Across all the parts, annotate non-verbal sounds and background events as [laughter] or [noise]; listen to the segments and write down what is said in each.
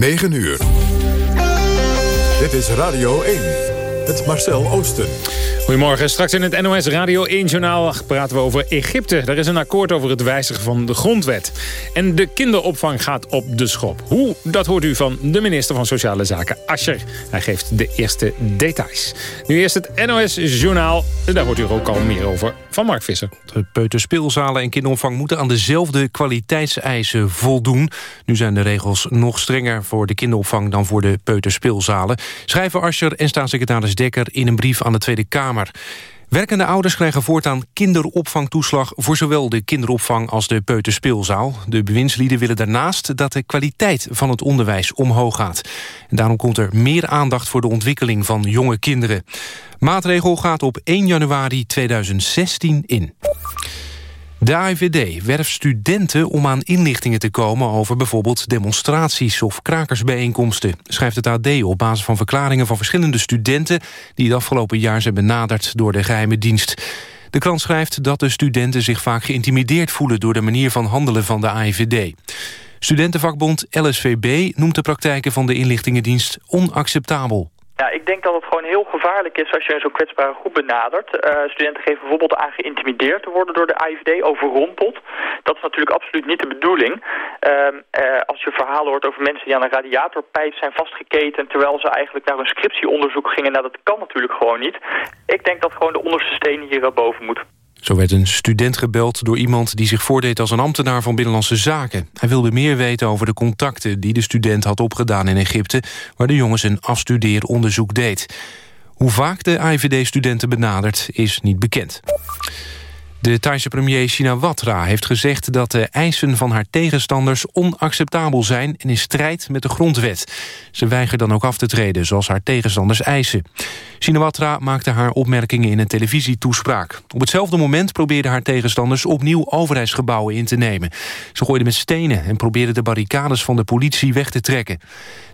9 uur. Dit is Radio 1. Het Marcel Oosten. Goedemorgen. Straks in het NOS Radio 1-journaal praten we over Egypte. Er is een akkoord over het wijzigen van de grondwet. En de kinderopvang gaat op de schop. Hoe? Dat hoort u van de minister van Sociale Zaken, Ascher. Hij geeft de eerste details. Nu eerst het NOS-journaal. Daar hoort u ook al meer over van Mark Visser. De peuterspeelzalen en kinderopvang moeten aan dezelfde kwaliteitseisen voldoen. Nu zijn de regels nog strenger voor de kinderopvang dan voor de peuterspeelzalen. Schrijven Ascher en staatssecretaris In een brief aan de Tweede Kamer. Werkende ouders krijgen voortaan kinderopvangtoeslag... voor zowel de kinderopvang als de peuterspeelzaal. De bewindslieden willen daarnaast dat de kwaliteit van het onderwijs omhoog gaat. En daarom komt er meer aandacht voor de ontwikkeling van jonge kinderen. Maatregel gaat op 1 januari 2016 in. De AIVD werft studenten om aan inlichtingen te komen... over bijvoorbeeld demonstraties of krakersbijeenkomsten... schrijft het AD op basis van verklaringen van verschillende studenten... die het afgelopen jaar zijn benaderd door de geheime dienst. De krant schrijft dat de studenten zich vaak geïntimideerd voelen... door de manier van handelen van de AIVD. Studentenvakbond LSVB noemt de praktijken van de inlichtingendienst onacceptabel. Ja, ik denk dat het gewoon heel gevaarlijk is als je zo'n kwetsbare groep benadert. Uh, studenten geven bijvoorbeeld aan geïntimideerd te worden door de AIVD, overrompeld. Dat is natuurlijk absoluut niet de bedoeling. Uh, uh, als je verhalen hoort over mensen die aan een radiatorpijp zijn vastgeketen... terwijl ze eigenlijk naar een scriptieonderzoek gingen, nou dat kan natuurlijk gewoon niet. Ik denk dat gewoon de onderste steen hier boven moet. Zo werd een student gebeld door iemand die zich voordeed als een ambtenaar van Binnenlandse Zaken. Hij wilde meer weten over de contacten die de student had opgedaan in Egypte... waar de jongens een afstudeeronderzoek deed. Hoe vaak de IVD-studenten benadert is niet bekend. De Thaise premier Shinawatra heeft gezegd dat de eisen van haar tegenstanders onacceptabel zijn en in strijd met de grondwet. Ze weigert dan ook af te treden, zoals haar tegenstanders eisen. Shinawatra maakte haar opmerkingen in een televisietoespraak. Op hetzelfde moment probeerden haar tegenstanders opnieuw overheidsgebouwen in te nemen. Ze gooiden met stenen en probeerden de barricades van de politie weg te trekken.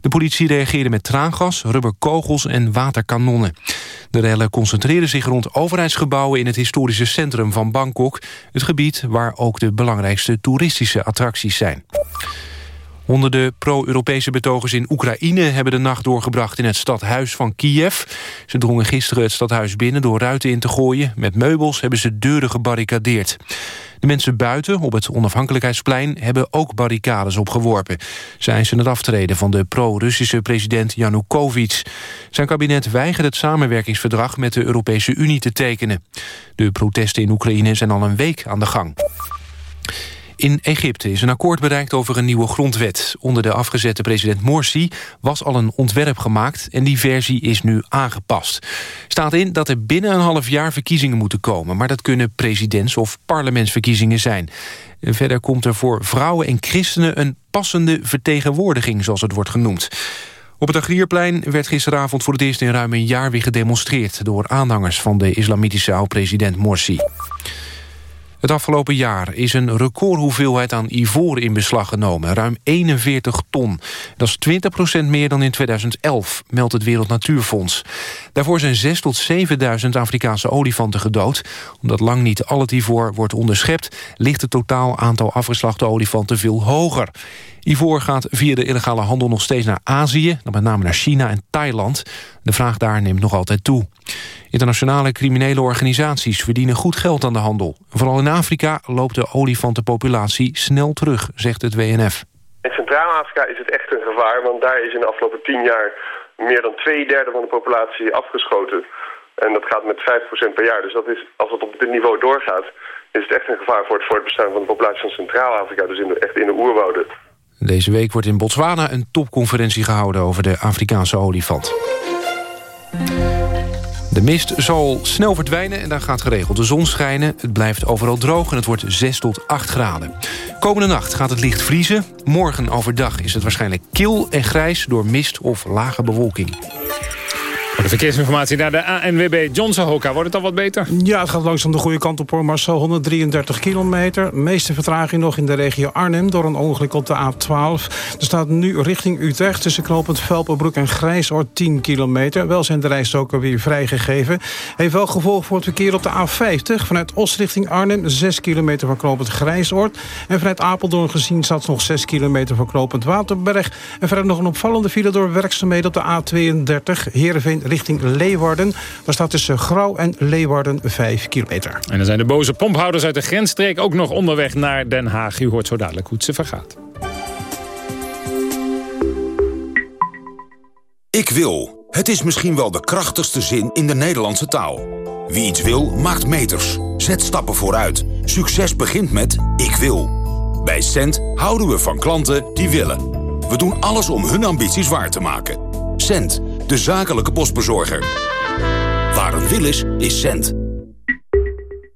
De politie reageerde met traangas, rubberkogels en waterkanonnen. De rellen concentreerden zich rond overheidsgebouwen in het historische centrum van Bangkok. Het gebied waar ook de belangrijkste toeristische attracties zijn. Honderden pro-Europese betogers in Oekraïne hebben de nacht doorgebracht in het stadhuis van Kiev. Ze drongen gisteren het stadhuis binnen door ruiten in te gooien. Met meubels hebben ze deuren gebarricadeerd. De mensen buiten, op het onafhankelijkheidsplein, hebben ook barricades opgeworpen. Zij eisen het aftreden van de pro-Russische president Yanukovych. Zijn kabinet weigert het samenwerkingsverdrag met de Europese Unie te tekenen. De protesten in Oekraïne zijn al een week aan de gang. In Egypte is een akkoord bereikt over een nieuwe grondwet. Onder de afgezette president Morsi was al een ontwerp gemaakt... en die versie is nu aangepast. Staat in dat er binnen een half jaar verkiezingen moeten komen... maar dat kunnen presidents- of parlementsverkiezingen zijn. Verder komt er voor vrouwen en christenen... een passende vertegenwoordiging, zoals het wordt genoemd. Op het Agrierplein werd gisteravond voor het eerst in ruim een jaar weer gedemonstreerd... door aanhangers van de islamitische oud-president Morsi. Het afgelopen jaar is een recordhoeveelheid aan ivoor in beslag genomen. Ruim 41 ton. Dat is 20% meer dan in 2011, meldt het Wereld Natuurfonds. Daarvoor zijn 6 tot 7.000 Afrikaanse olifanten gedood. Omdat lang niet al het ivoor wordt onderschept... ligt het totaal aantal afgeslachte olifanten veel hoger. Ivoor gaat via de illegale handel nog steeds naar Azië... dan met name naar China en Thailand. De vraag daar neemt nog altijd toe. Internationale criminele organisaties verdienen goed geld aan de handel. Vooral in Afrika loopt de olifantenpopulatie snel terug, zegt het WNF. In Centraal-Afrika is het echt een gevaar... want daar is in de afgelopen tien jaar meer dan twee derde van de populatie afgeschoten. En dat gaat met 5% per jaar. Dus dat is, als het op dit niveau doorgaat, is het echt een gevaar voor het voortbestaan van de populatie van Centraal-Afrika. Dus echt in de oerwouden. Deze week wordt in Botswana een topconferentie gehouden over de Afrikaanse olifant. De mist zal snel verdwijnen en daar gaat geregeld de zon schijnen. Het blijft overal droog en het wordt 6 tot 8 graden. Komende nacht gaat het licht vriezen. Morgen overdag is het waarschijnlijk kil en grijs door mist of lage bewolking. De verkeersinformatie naar de ANWB Johnson Hoka. Wordt het al wat beter? Ja, het gaat langzaam de goede kant op hoor. Marcel, 133 kilometer. Meeste vertraging nog in de regio Arnhem door een ongeluk op de A12. Er staat nu richting Utrecht tussen knooppunt Velpenbroek en Grijsoord 10 kilometer. Wel zijn de rijstroken weer vrijgegeven. Heeft wel gevolg voor het verkeer op de A50. Vanuit Os richting Arnhem 6 kilometer van knooppunt Grijsoord. En vanuit Apeldoorn gezien staat nog 6 kilometer van knooppunt Waterberg. En verder nog een opvallende file door werkzaamheden op de A32. Heerenveen richting Leeuwarden. Daar staat tussen Grauw en Leeuwarden 5 kilometer. En dan zijn de boze pomphouders uit de grensstreek ook nog onderweg naar Den Haag. U hoort zo dadelijk hoe het ze vergaat. Ik wil. Het is misschien wel de krachtigste zin in de Nederlandse taal. Wie iets wil, maakt meters. Zet stappen vooruit. Succes begint met ik wil. Bij Cent houden we van klanten die willen. We doen alles om hun ambities waar te maken. Cent, de zakelijke postbezorger. Waar een wil is, is Cent.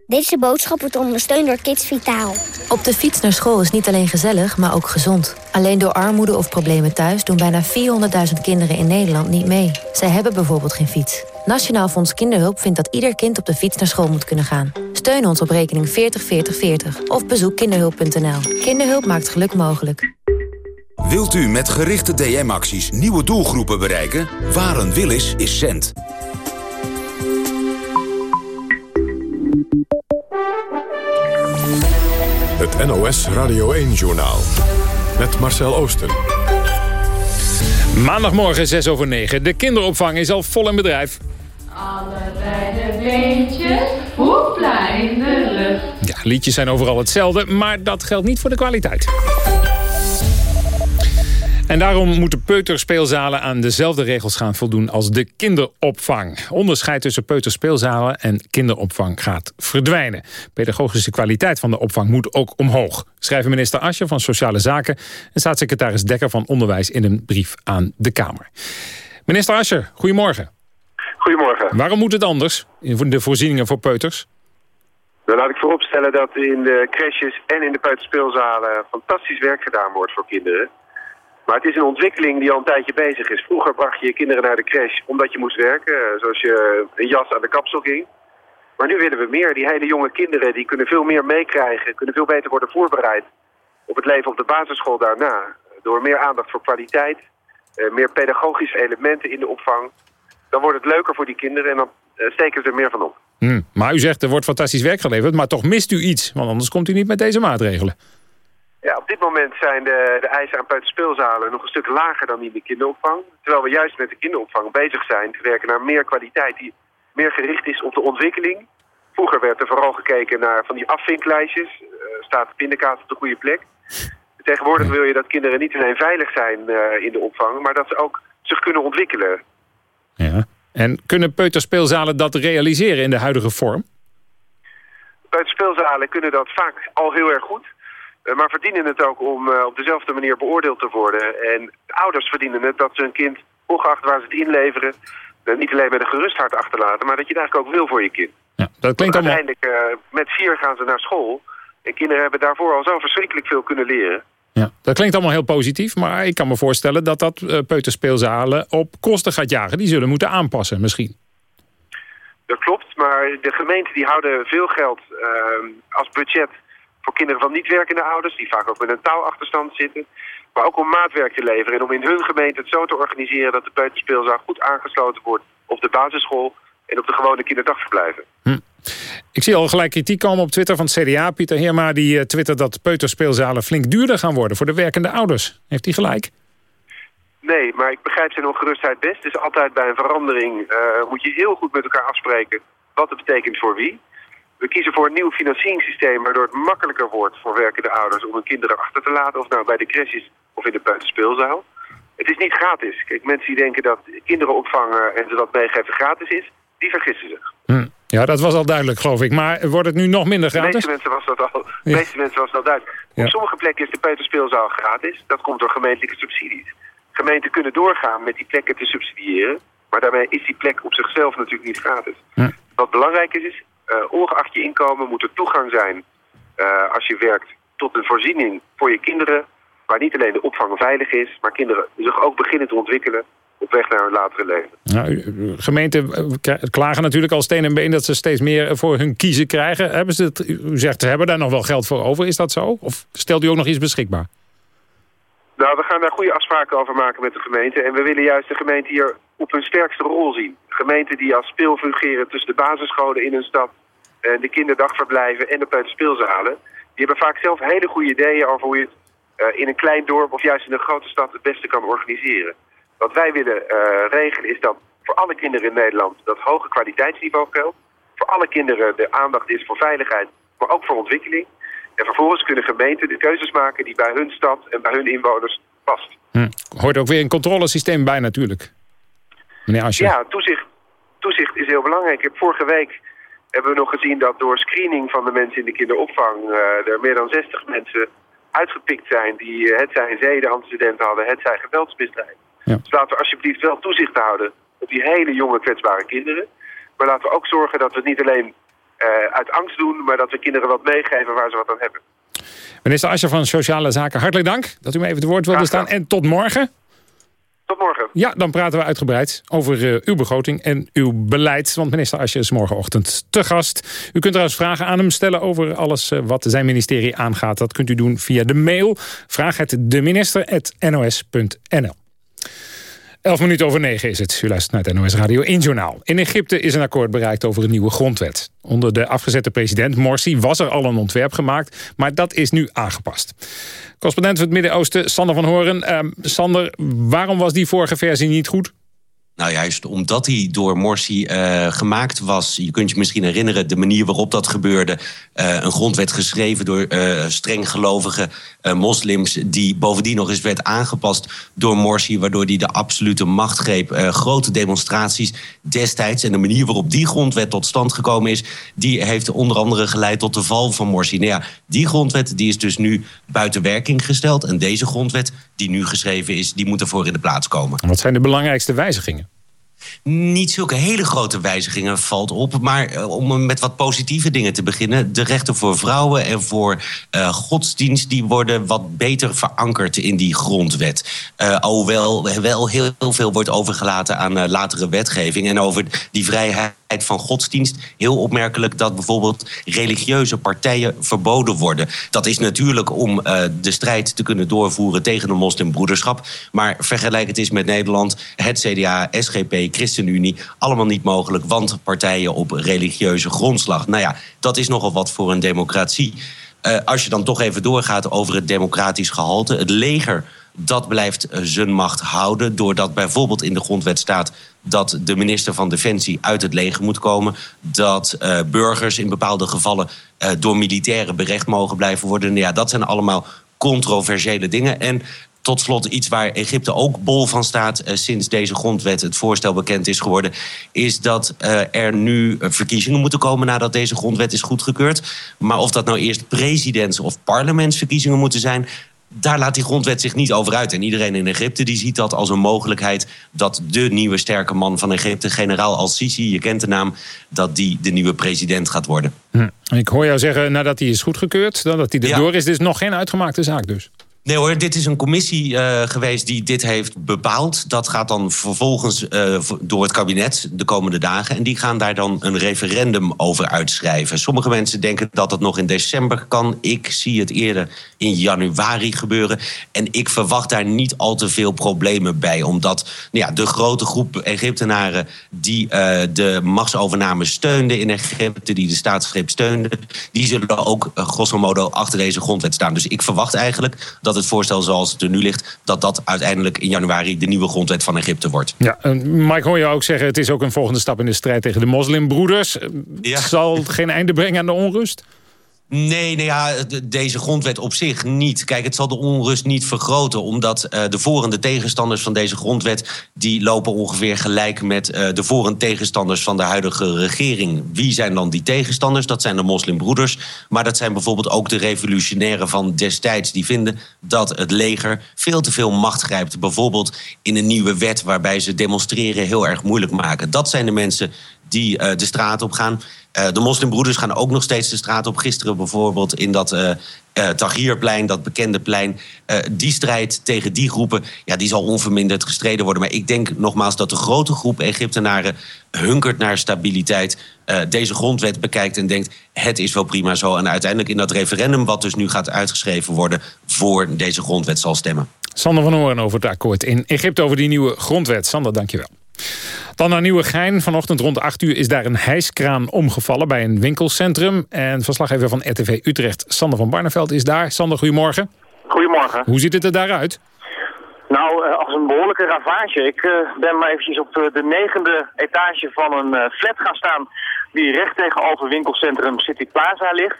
Deze boodschap wordt ondersteund door Kids Vitaal. Op de fiets naar school is niet alleen gezellig, maar ook gezond. Alleen door armoede of problemen thuis doen bijna 400.000 kinderen in Nederland niet mee. Zij hebben bijvoorbeeld geen fiets. Nationaal Fonds Kinderhulp vindt dat ieder kind op de fiets naar school moet kunnen gaan. Steun ons op rekening 404040 of bezoek kinderhulp.nl. Kinderhulp maakt geluk mogelijk. Wilt u met gerichte DM-acties nieuwe doelgroepen bereiken? Waar een wil is, is cent. Het NOS Radio 1-journaal. Met Marcel Oosten. Maandagmorgen 6 over 9. De kinderopvang is al vol in bedrijf. Allebei de beentjes, hoepla in de lucht. Ja, liedjes zijn overal hetzelfde, maar dat geldt niet voor de kwaliteit. En daarom moeten peuterspeelzalen aan dezelfde regels gaan voldoen als de kinderopvang. Onderscheid tussen peuterspeelzalen en kinderopvang gaat verdwijnen. Pedagogische kwaliteit van de opvang moet ook omhoog. Schrijven minister Asje van Sociale Zaken en staatssecretaris Dekker van Onderwijs in een brief aan de Kamer. Minister Asje, goedemorgen. Goedemorgen. Waarom moet het anders in de voorzieningen voor peuters? Dan laat ik vooropstellen dat in de crèches en in de peuterspeelzalen fantastisch werk gedaan wordt voor kinderen. Maar het is een ontwikkeling die al een tijdje bezig is. Vroeger bracht je je kinderen naar de crash omdat je moest werken, eh, zoals je een jas aan de kapsel ging. Maar nu willen we meer. Die hele jonge kinderen die kunnen veel meer meekrijgen, kunnen veel beter worden voorbereid op het leven op de basisschool daarna. Door meer aandacht voor kwaliteit, eh, meer pedagogische elementen in de opvang. Dan wordt het leuker voor die kinderen en dan eh, steken ze er meer van op. Hm, maar u zegt er wordt fantastisch werk geleverd, maar toch mist u iets. Want anders komt u niet met deze maatregelen. Ja, op dit moment zijn de, de eisen aan peuterspeelzalen nog een stuk lager dan in de kinderopvang. Terwijl we juist met de kinderopvang bezig zijn te werken naar meer kwaliteit die meer gericht is op de ontwikkeling. Vroeger werd er vooral gekeken naar van die afvinklijstjes. Uh, staat de pindakaas op de goede plek. Tegenwoordig wil je dat kinderen niet alleen veilig zijn uh, in de opvang, maar dat ze ook zich kunnen ontwikkelen. Ja. En kunnen peuterspeelzalen dat realiseren in de huidige vorm? Peuterspeelzalen kunnen dat vaak al heel erg goed. Uh, maar verdienen het ook om uh, op dezelfde manier beoordeeld te worden. En ouders verdienen het dat ze hun kind, ongeacht waar ze het inleveren... Uh, niet alleen met een gerust hart achterlaten, maar dat je het eigenlijk ook wil voor je kind. Ja, dat klinkt allemaal... Uiteindelijk, met vier gaan ze naar school. En kinderen hebben daarvoor al zo verschrikkelijk veel kunnen leren. Ja, dat klinkt allemaal heel positief, maar ik kan me voorstellen dat dat uh, peuterspeelzalen op kosten gaat jagen. Die zullen moeten aanpassen misschien. Dat klopt, maar de gemeenten die houden veel geld uh, als budget voor kinderen van niet werkende ouders, die vaak ook met een taalachterstand zitten. Maar ook om maatwerk te leveren en om in hun gemeente het zo te organiseren dat de peuterspeelzaal goed aangesloten wordt op de basisschool en op de gewone kinderdagverblijven. Hm. Ik zie al gelijk kritiek komen op Twitter van het CDA. Pieter Heerma die uh, twittert dat peuterspeelzalen flink duurder gaan worden voor de werkende ouders. Heeft hij gelijk? Nee, maar ik begrijp zijn ongerustheid best. Dus altijd bij een verandering uh, moet je heel goed met elkaar afspreken wat het betekent voor wie. We kiezen voor een nieuw financieringssysteem waardoor het makkelijker wordt voor werkende ouders om hun kinderen achter te laten. Of nou bij de crèches of in de peuterspeelzaal. Het is niet gratis. Kijk, mensen die denken dat kinderen opvangen en ze dat meegeven gratis is, die vergissen zich. Hm. Ja, dat was al duidelijk, geloof ik. Maar wordt het nu nog minder gratis? De meeste mensen was dat al. De meeste mensen was dat duidelijk. Ja. Op sommige plekken is de peuterspeelzaal gratis. Dat komt door gemeentelijke subsidies. Gemeenten kunnen doorgaan met die plekken te subsidiëren. Maar daarmee is die plek op zichzelf natuurlijk niet gratis. Hm. Wat belangrijk is, is ongeacht je inkomen moet er toegang zijn uh, als je werkt tot een voorziening voor je kinderen. Waar niet alleen de opvang veilig is, maar kinderen zich ook beginnen te ontwikkelen. op weg naar hun latere leven. Nou, gemeenten klagen natuurlijk al steen en been dat ze steeds meer voor hun kiezen krijgen. Hebben ze u zegt, ze hebben daar nog wel geld voor over. Is dat zo? Of stelt u ook nog iets beschikbaar? Nou, we gaan daar goede afspraken over maken met de gemeente. En we willen juist de gemeente hier op hun sterkste rol zien. Gemeenten die als speel fungeren tussen de basisscholen in hun stad... de kinderdagverblijven en de peuterspeelzalen... die hebben vaak zelf hele goede ideeën over hoe je het eh, in een klein dorp... of juist in een grote stad het beste kan organiseren. Wat wij willen uh, regelen is dat voor alle kinderen in Nederland... dat hoge kwaliteitsniveau geldt. Voor alle kinderen de aandacht is voor veiligheid, maar ook voor ontwikkeling... En vervolgens kunnen gemeenten de keuzes maken die bij hun stad en bij hun inwoners past. Hm. Hoort ook weer een controlesysteem bij natuurlijk. Meneer Asje. Ja, toezicht, toezicht is heel belangrijk. Ik heb vorige week hebben we nog gezien dat door screening van de mensen in de kinderopvang... Uh, er meer dan 60 mensen uitgepikt zijn die uh, het zijn zedenantecedenten hadden, het zijn geweldsmisdrijven. Ja. Dus laten we alsjeblieft wel toezicht houden op die hele jonge kwetsbare kinderen. Maar laten we ook zorgen dat we het niet alleen uit angst doen, maar dat we kinderen wat meegeven waar ze wat aan hebben. Minister Ascher van Sociale Zaken, hartelijk dank dat u me even te woord wilde staan. En tot morgen. Tot morgen. Ja, dan praten we uitgebreid over uh, uw begroting en uw beleid. Want minister Ascher is morgenochtend te gast. U kunt trouwens vragen aan hem stellen over alles uh, wat zijn ministerie aangaat. Dat kunt u doen via de mail. Vraag het de minister.nos.nl. 11 minuten over 9 is het. U luistert naar het NOS Radio 1 Journaal. In Egypte is een akkoord bereikt over een nieuwe grondwet. Onder de afgezette president Morsi was er al een ontwerp gemaakt... maar dat is nu aangepast. Correspondent van het Midden-Oosten, Sander van Horen. Uh, Sander, waarom was die vorige versie niet goed? Nou, juist omdat hij door Morsi uh, gemaakt was. Je kunt je misschien herinneren de manier waarop dat gebeurde. Uh, een grondwet geschreven door uh, strenggelovige moslims... die bovendien nog eens werd aangepast door Morsi... waardoor hij de absolute macht greep. grote demonstraties destijds. En de manier waarop die grondwet tot stand gekomen is... die heeft onder andere geleid tot de val van Morsi. Nou ja, die grondwet die is dus nu buiten werking gesteld. En deze grondwet die nu geschreven is... die moet ervoor in de plaats komen. Wat zijn de belangrijkste wijzigingen? Niet zulke hele grote wijzigingen valt op. Maar uh, om met wat positieve dingen te beginnen. De rechten voor vrouwen en voor uh, godsdienst... die worden wat beter verankerd in die grondwet. Uh, alhoewel wel heel, heel, veel wordt overgelaten aan latere wetgeving. En over die vrijheid van godsdienst. Heel opmerkelijk dat bijvoorbeeld religieuze partijen verboden worden. Dat is natuurlijk om de strijd te kunnen doorvoeren tegen de moslimbroederschap. Maar vergelijk het eens met Nederland, het CDA, SGP, ChristenUnie, allemaal niet mogelijk, want partijen op religieuze grondslag. Nou ja, dat is nogal wat voor een democratie. Uh, als je dan toch even doorgaat over het democratisch gehalte, het leger dat blijft zijn macht houden. Doordat bijvoorbeeld in de grondwet staat dat de minister van Defensie uit het leger moet komen. Dat uh, burgers in bepaalde gevallen door militairen berecht mogen blijven worden. Ja, dat zijn allemaal controversiële dingen. En tot slot iets waar Egypte ook bol van staat uh, sinds deze grondwet het voorstel bekend is geworden, is dat uh, er nu verkiezingen moeten komen nadat deze grondwet is goedgekeurd. Maar of dat nou eerst presidents- of parlementsverkiezingen moeten zijn, daar laat die grondwet zich niet over uit. En iedereen in Egypte die ziet dat als een mogelijkheid dat de nieuwe sterke man van Egypte, generaal al-Sisi, je kent de naam, dat die de nieuwe president gaat worden. Hm. Ik hoor jou zeggen nadat hij is goedgekeurd, dat hij erdoor ja. is. Dit is nog geen uitgemaakte zaak dus. Nee hoor, dit is een commissie uh, geweest die dit heeft bepaald. Dat gaat dan vervolgens uh, door het kabinet de komende dagen. En die gaan daar dan een referendum over uitschrijven. Sommige mensen denken dat het nog in december kan. Ik zie het eerder in januari gebeuren. En ik verwacht daar niet al te veel problemen bij. Omdat nou ja, de grote groep Egyptenaren die uh, de machtsovername steunde in Egypte... die de staatsgreep steunde... die zullen ook grosso modo achter deze grondwet staan. Dus ik verwacht eigenlijk... dat dat het voorstel zoals het er nu ligt... dat dat uiteindelijk in januari de nieuwe grondwet van Egypte wordt. Ja, maar ik hoor je ook zeggen... het is ook een volgende stap in de strijd tegen de moslimbroeders. Ja. Zal geen einde brengen aan de onrust? Nee, nou ja, deze grondwet op zich niet. Kijk, het zal de onrust niet vergroten... omdat uh, de voor- en de tegenstanders van deze grondwet... die lopen ongeveer gelijk met uh, de voor- en tegenstanders van de huidige regering. Wie zijn dan die tegenstanders? Dat zijn de moslimbroeders. Maar dat zijn bijvoorbeeld ook de revolutionairen van destijds... die vinden dat het leger veel te veel macht grijpt. Bijvoorbeeld in een nieuwe wet waarbij ze demonstreren heel erg moeilijk maken. Dat zijn de mensen die de straat op gaan. De moslimbroeders gaan ook nog steeds de straat op. Gisteren bijvoorbeeld in dat uh, Tahrirplein, dat bekende plein. die strijd tegen die groepen, ja, die zal onverminderd gestreden worden. Maar ik denk nogmaals dat de grote groep Egyptenaren hunkert naar stabiliteit. deze grondwet bekijkt en denkt: het is wel prima zo. En uiteindelijk in dat referendum, wat dus nu gaat uitgeschreven worden, voor deze grondwet zal stemmen. Sander van Hoorn over het akkoord in Egypte over die nieuwe grondwet. Sander, dankjewel. Dan naar Nieuwegein. Vanochtend rond 8 uur is daar een hijskraan omgevallen bij een winkelcentrum. En verslaggever van RTV Utrecht, Sander van Barneveld, is daar. Sander, goedemorgen. Goedemorgen. Hoe ziet het er daaruit? Nou, eh, als een behoorlijke ravage. Ik uh, ben maar eventjes op de negende etage van een flat gaan staan die recht tegenover winkelcentrum City Plaza ligt.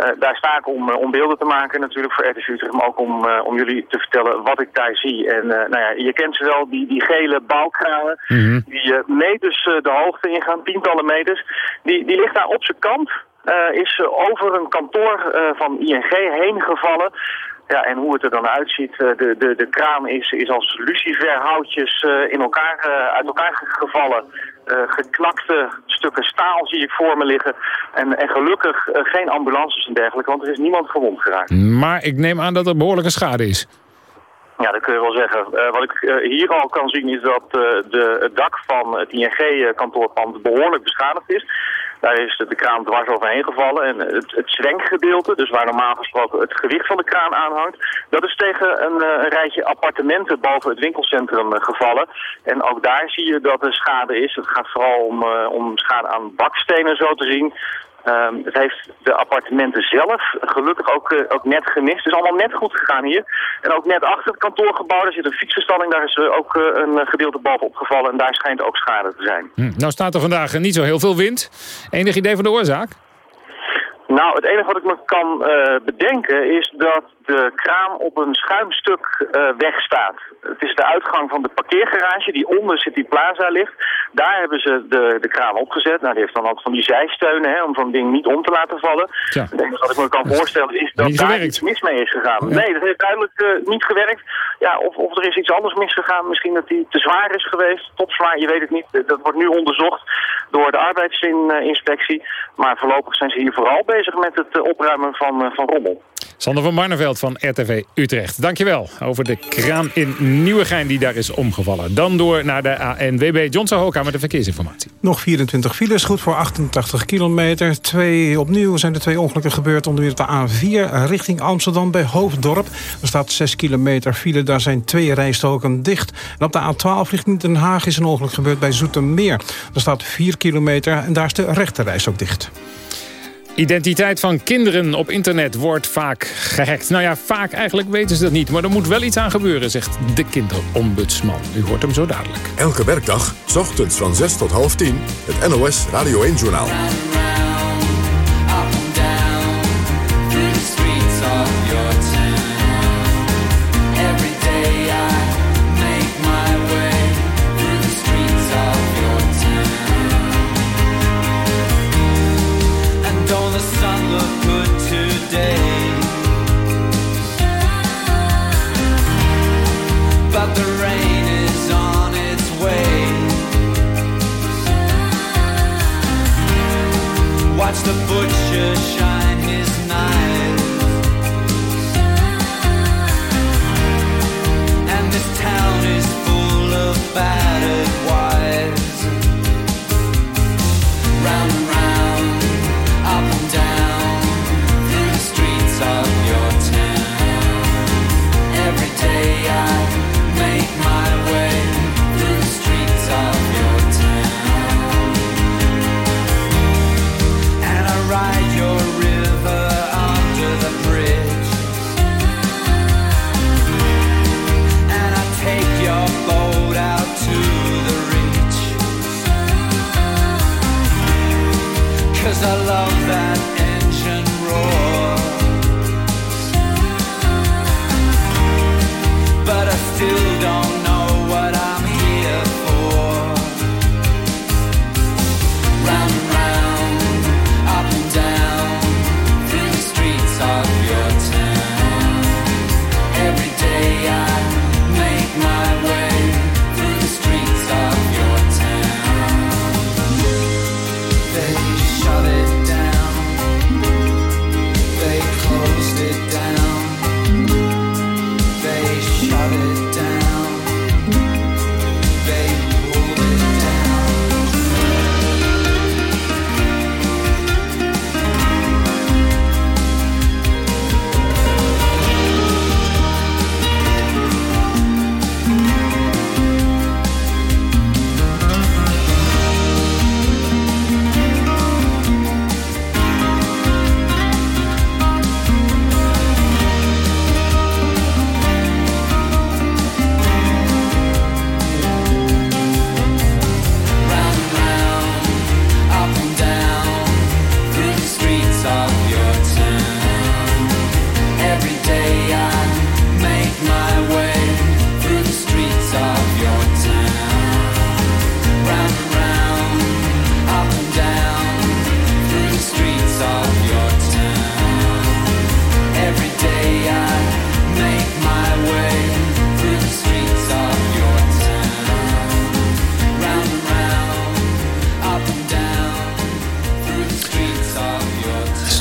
Uh, daar sta ik om, om beelden te maken natuurlijk voor RTV Utrecht, maar ook om, om jullie te vertellen wat ik daar zie. En nou ja, je kent ze wel, die, die gele bouwkranen, mm die meters de hoogte ingaan, tientallen meters. Die, die ligt daar op zijn kant. is over een kantoor van ING heen gevallen. Ja, en hoe het er dan uitziet, eh, de, de, de kraam is, is als luciferhoutjes in elkaar, uit elkaar gevallen. Uh, geknakte stukken staal zie ik voor me liggen. En, en gelukkig geen ambulances en dergelijke, want er is niemand gewond geraakt. Maar ik neem aan dat er behoorlijke schade is. Ja, dat kun je wel zeggen. wat ik hier al kan zien is dat de, het dak van het ING-kantoorpand behoorlijk beschadigd is. Daar is de kraan dwars overheen gevallen. En het, het zwenkgedeelte, dus waar normaal gesproken het gewicht van de kraan aanhangt, dat is tegen een, eh, een rijtje appartementen boven het winkelcentrum eh, gevallen. En ook daar zie je dat er schade is. Het gaat vooral om, uh, om schade aan bakstenen zo te zien. Um, het heeft de appartementen zelf gelukkig ook, uh, ook net gemist. Het is allemaal net goed gegaan hier. En ook net achter het kantoorgebouw, daar zit een fietsenstalling. Daar is uh, ook uh, een gedeelte bovenop gevallen. En daar schijnt ook schade te zijn. Hm. Nou staat er vandaag niet zo heel veel wind. Enig idee van de oorzaak? Nou, het enige wat ik me kan bedenken is dat de kraan op een schuimstuk uh, weg staat. Het is de uitgang van de parkeergarage die onder City Plaza ligt. Daar hebben ze de, de kraan opgezet. Nou, die heeft dan ook van die zijsteunen hè, om zo'n ding niet om te laten vallen. Ja. Enige wat ik me kan voorstellen is dat daar iets mis mee is gegaan. Nee, dat heeft duidelijk uh, niet gewerkt. Ja, of, of er is iets anders misgegaan. Misschien dat die te zwaar is geweest. Topzwaar, je weet het niet. Dat wordt nu onderzocht door de arbeidsinspectie. Maar voorlopig zijn ze hier vooral bezig met het uh, opruimen van, van rommel. Sander van Barneveld van RTV Utrecht. Dankjewel over de kraan in Nieuwegein die daar is omgevallen. Dan door naar de ANWB. John Sahoka met de verkeersinformatie. Nog 24 files, goed voor 88 kilometer. Twee, opnieuw zijn er twee ongelukken gebeurd onder de A4 richting Amsterdam bij Hoofddorp. Er staat 6 kilometer file, daar zijn twee rijstoken dicht. En op de A12 richting Den Haag is een ongeluk gebeurd bij Zoetermeer. Er staat 4 kilometer en daar is de rechte ook dicht. Identiteit van kinderen op internet wordt vaak gehackt. Nou ja, vaak eigenlijk weten ze dat niet. Maar er moet wel iets aan gebeuren, zegt de kinderombudsman. U hoort hem zo dadelijk. Elke werkdag, ochtends van 6 tot half 10, het NOS Radio 1-journaal.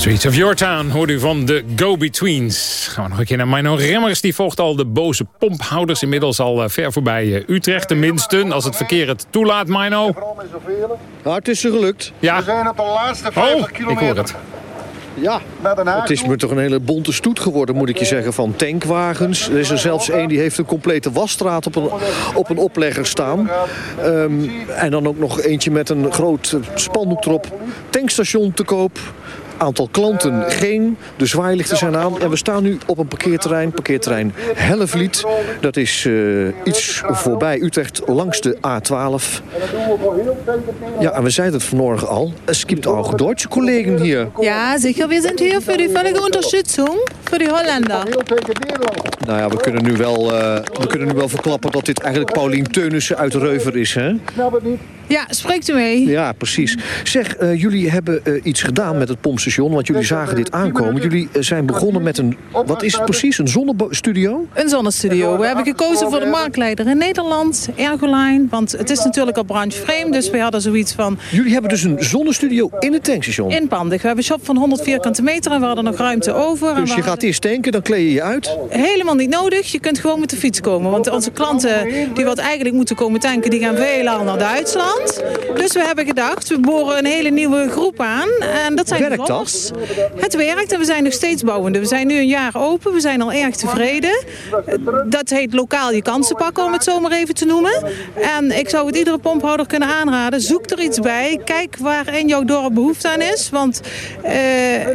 Streets of Your Town hoort u van de Go-Betweens. Gaan we nog een keer naar Mino Remmers. Die volgt al de boze pomphouders. Inmiddels al eh, ver voorbij eh, Utrecht tenminste. Als het verkeer het toelaat, Mino. Nou, het is ze gelukt. Ja. We zijn op de laatste 50 Oh, kilometer. ik hoor het. Ja, het is me toch een hele bonte stoet geworden, moet ik je zeggen, van tankwagens. Er is er zelfs één die heeft een complete wasstraat op een, op een oplegger staan. Ehm, en dan ook nog eentje met een groot spandoek erop. Tankstation te koop. Aantal klanten geen. De zwaailichten zijn aan. En we staan nu op een parkeerterrein. Parkeerterrein Hellevliet. Dat is eh, iets voorbij Utrecht langs de A12. Ja, en we zeiden het vanmorgen al. Es gibt auch deutsche Kollegen hier. Ja, sicher. Wir sind hier für die völlige Unterstützung für die Holländer. Nou ja, we kunnen nu wel, eh, we kunnen nu wel verklappen dat dit eigenlijk Paulien Teunissen uit Reuver is, hè? Ja, spreekt u mee? Ja, precies. Zeg, eh, jullie hebben eh, iets gedaan met het pompstation, want jullie zagen dit aankomen. Jullie eh, zijn begonnen met een, wat is het precies, een zonnestudio? Een zonnestudio. We hebben gekozen voor de marktleider in Nederland, Ergoline. Want het is natuurlijk al branchevreemd, dus we hadden zoiets van... Jullie hebben dus een zonnestudio in het tankstation. Inpandig. We hebben een shop van 100 vierkante meter en we hadden nog ruimte over. Dus je gaat eerst tanken, dan kleed je je uit. Helemaal niet nodig. Je kunt gewoon met de fiets komen. Want onze klanten die wat eigenlijk moeten komen tanken... die gaan veelal naar Duitsland. Dus we hebben gedacht, we boren een hele nieuwe groep aan. En dat zijn Werkt de rollers. Het werkt en we zijn nog steeds bouwende. We zijn nu een jaar open. We zijn al erg tevreden. Dat heet lokaal je kansen pakken, om het zo maar even te noemen. En ik zou het iedere pomphouder kunnen aanraden. Zoek er iets bij. Kijk waar in jouw dorp behoefte aan is. Want eh,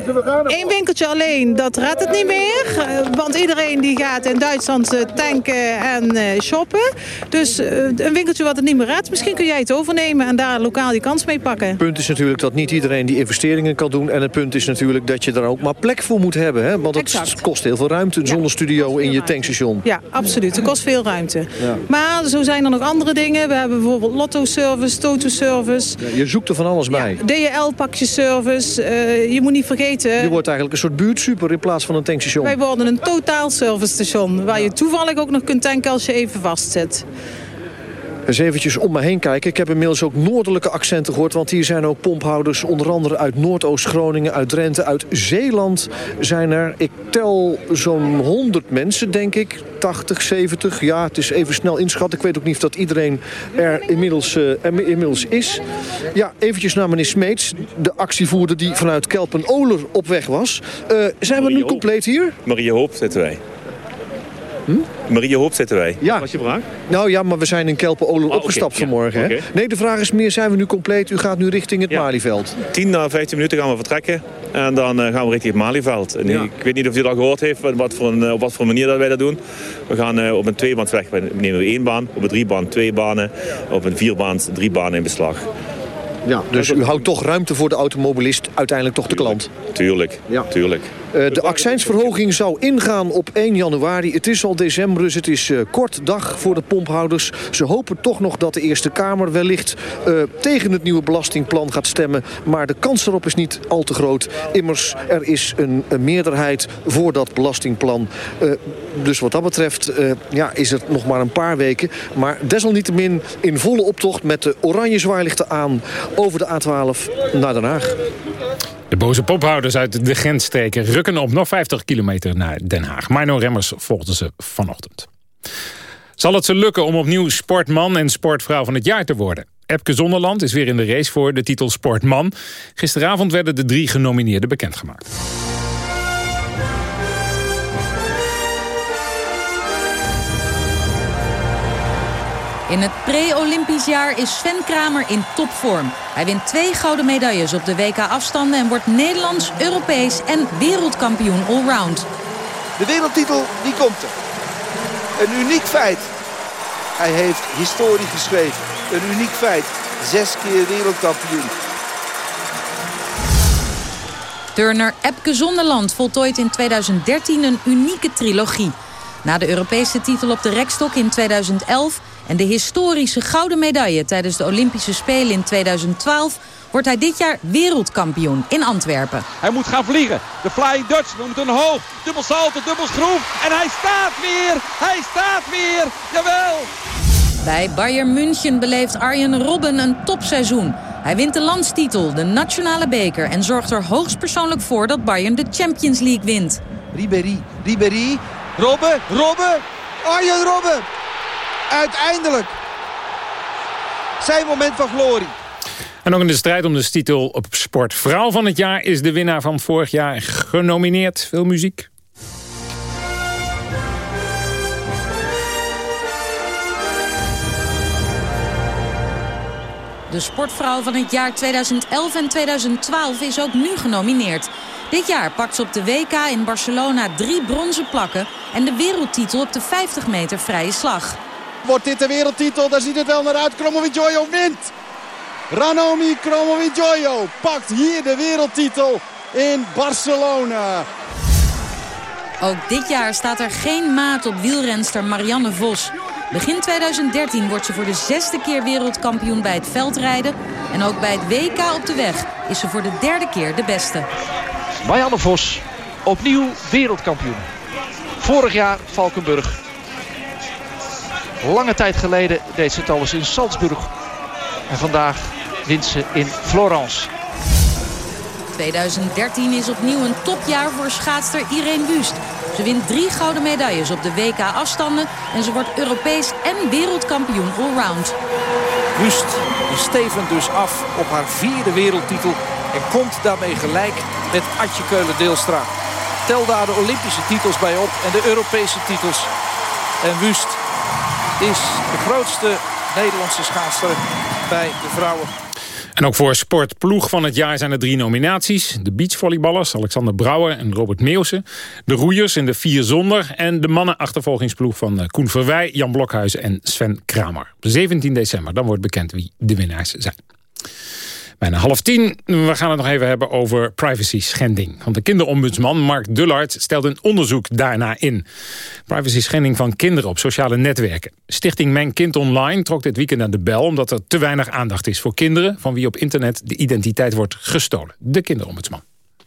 één winkeltje alleen, dat redt het niet meer. Eh, want iedereen die gaat in Duitsland eh, tanken en shoppen. Dus een winkeltje wat het niet meer redt, misschien kun jij het overnemen en daar lokaal je kans mee pakken. Het punt is natuurlijk dat niet iedereen die investeringen kan doen. En het punt is natuurlijk dat je er ook maar plek voor moet hebben. Hè? Want het Exact. kost heel veel ruimte, een zonnestudio in je tankstation. Ja, absoluut. Het kost veel ruimte. Ja. Maar zo zijn er nog andere dingen. We hebben bijvoorbeeld lotto-service, toto-service, Ja, Je zoekt er van alles bij. DHL-pakjeservice. Eh je moet niet vergeten... Je wordt eigenlijk een soort buurtsuper in plaats van een tankstation. Wij worden een totaal service station. Waar je toevallig ook nog kunt tanken als je even vastzit. Eens eventjes om me heen kijken. Ik heb inmiddels ook noordelijke accenten gehoord. Want hier zijn ook pomphouders, onder andere uit Noordoost-Groningen, uit Drenthe, uit Zeeland zijn er. Ik tel zo'n 100 mensen, denk ik. 80, 70. Ja, het is even snel inschatten. Ik weet ook niet of dat iedereen er inmiddels, eh, er inmiddels is. Ja, eventjes naar meneer Smeets. De actievoerder die vanuit Kelpen-Oler op weg was. Eh, zijn we nu compleet hier? Marie Hoop zitten wij. Marie Hoop zitten wij. Ja. Was je vraag? Nou ja, maar we zijn in Kelpen-Oler oké, opgestapt ja, vanmorgen. Hè? Nee, de vraag is meer, zijn we nu compleet? U gaat nu richting het Malieveld. 10 na 15 minuten gaan we vertrekken. En dan eh, gaan we richting het Malieveld. En Ja. Ik weet niet of u dat gehoord heeft, wat- voor een, eh, op wat voor manier dat wij dat doen. We gaan eh, op een tweebaanweg, we nemen we één baan. Op een driebaan twee banen. Op een vierbaan drie banen in beslag. Ja, dus u houdt toch ruimte voor de automobilist, uiteindelijk toch de klant. Tuurlijk, tuurlijk. Eh, de accijnsverhoging zou ingaan op 1 januari. Het is al december, dus het is eh, kort dag voor de pomphouders. Ze hopen toch nog dat de Eerste Kamer wellicht eh, tegen het nieuwe belastingplan gaat stemmen. Maar de kans erop is niet al te groot. Immers, er is een, een meerderheid voor dat belastingplan. Eh, dus wat dat betreft eh, ja, is het nog maar een paar weken. Maar desalniettemin in volle optocht met de oranje zwaailichten aan... over de A12 naar Den Haag. De boze pophouders uit de grensstreken rukken op nog 50 kilometer naar Den Haag. Marno Remmers volgden ze vanochtend. Zal het ze lukken om opnieuw sportman en sportvrouw van het jaar te worden? Epke Zonderland is weer in de race voor de titel Sportman. Gisteravond werden de drie genomineerden bekendgemaakt. In het pre-Olympisch jaar is Sven Kramer in topvorm. Hij wint twee gouden medailles op de WK-afstanden... en wordt Nederlands, Europees en wereldkampioen allround. De wereldtitel, die komt er. Een uniek feit. Hij heeft historie geschreven. Een uniek feit. Zes keer wereldkampioen. Turner Epke Zonderland voltooit in 2013 een unieke trilogie. Na de Europese titel op de rekstok in 2011... en de historische gouden medaille tijdens de Olympische Spelen in 2012... wordt hij dit jaar wereldkampioen in Antwerpen. Hij moet gaan vliegen. De Flying Dutch, we moeten hoog. Dubbel salto, dubbel schroef. En hij staat weer. Hij staat weer. Jawel. Bij Bayern München beleeft Arjen Robben een topseizoen. Hij wint de landstitel, de nationale beker... en zorgt er hoogstpersoonlijk voor dat Bayern de Champions League wint. Ribéry, Ribéry, Robben, Robben, Arjen Robben. Uiteindelijk. Zijn moment van glorie. En ook in de strijd om de titel op Sportvrouw van het jaar... is de winnaar van vorig jaar genomineerd. Veel muziek. De sportvrouw van het jaar 2011 en 2012 is ook nu genomineerd. Dit jaar pakt ze op de WK in Barcelona drie bronzen plakken... en de wereldtitel op de 50 meter vrije slag. Wordt dit de wereldtitel? Daar ziet het wel naar uit. Kromowidjojo wint. Ranomi Kromowidjojo pakt hier de wereldtitel in Barcelona. Ook dit jaar staat er geen maat op wielrenster Marianne Vos. Begin 2013 wordt ze voor de zesde keer wereldkampioen bij het veldrijden. En ook bij het WK op de weg is ze voor de derde keer de beste. Marianne Vos, opnieuw wereldkampioen. Vorig jaar Valkenburg. Lange tijd geleden deed ze het al eens in Salzburg. En vandaag wint ze in Florence. 2013 is opnieuw een topjaar voor schaatster Irene Wust. Ze wint drie gouden medailles op de WK-afstanden... en ze wordt Europees en wereldkampioen allround. Wust stevend dus af op haar vierde wereldtitel... en komt daarmee gelijk met Atje Keulen-Deelstra. Tel daar de Olympische titels bij op en de Europese titels. En Wust is de grootste Nederlandse schaatster bij de vrouwen. En ook voor sportploeg van het jaar zijn er drie nominaties. De beachvolleyballers Alexander Brouwer en Robert Meeuwsen. De roeiers in de vier zonder. En de mannenachtervolgingsploeg van eh, Koen Verwij, Jan Blokhuizen en Sven Kramer. 17 december, dan wordt bekend wie de winnaars zijn. Bijna half tien. We gaan het nog even hebben over privacy schending. Want de kinderombudsman Mark Dullard stelt een onderzoek daarna in. Privacy schending van kinderen op sociale netwerken. Stichting Mijn Kind Online trok dit weekend aan de bel... omdat er te weinig aandacht is voor kinderen... van wie op internet de identiteit wordt gestolen. De kinderombudsman.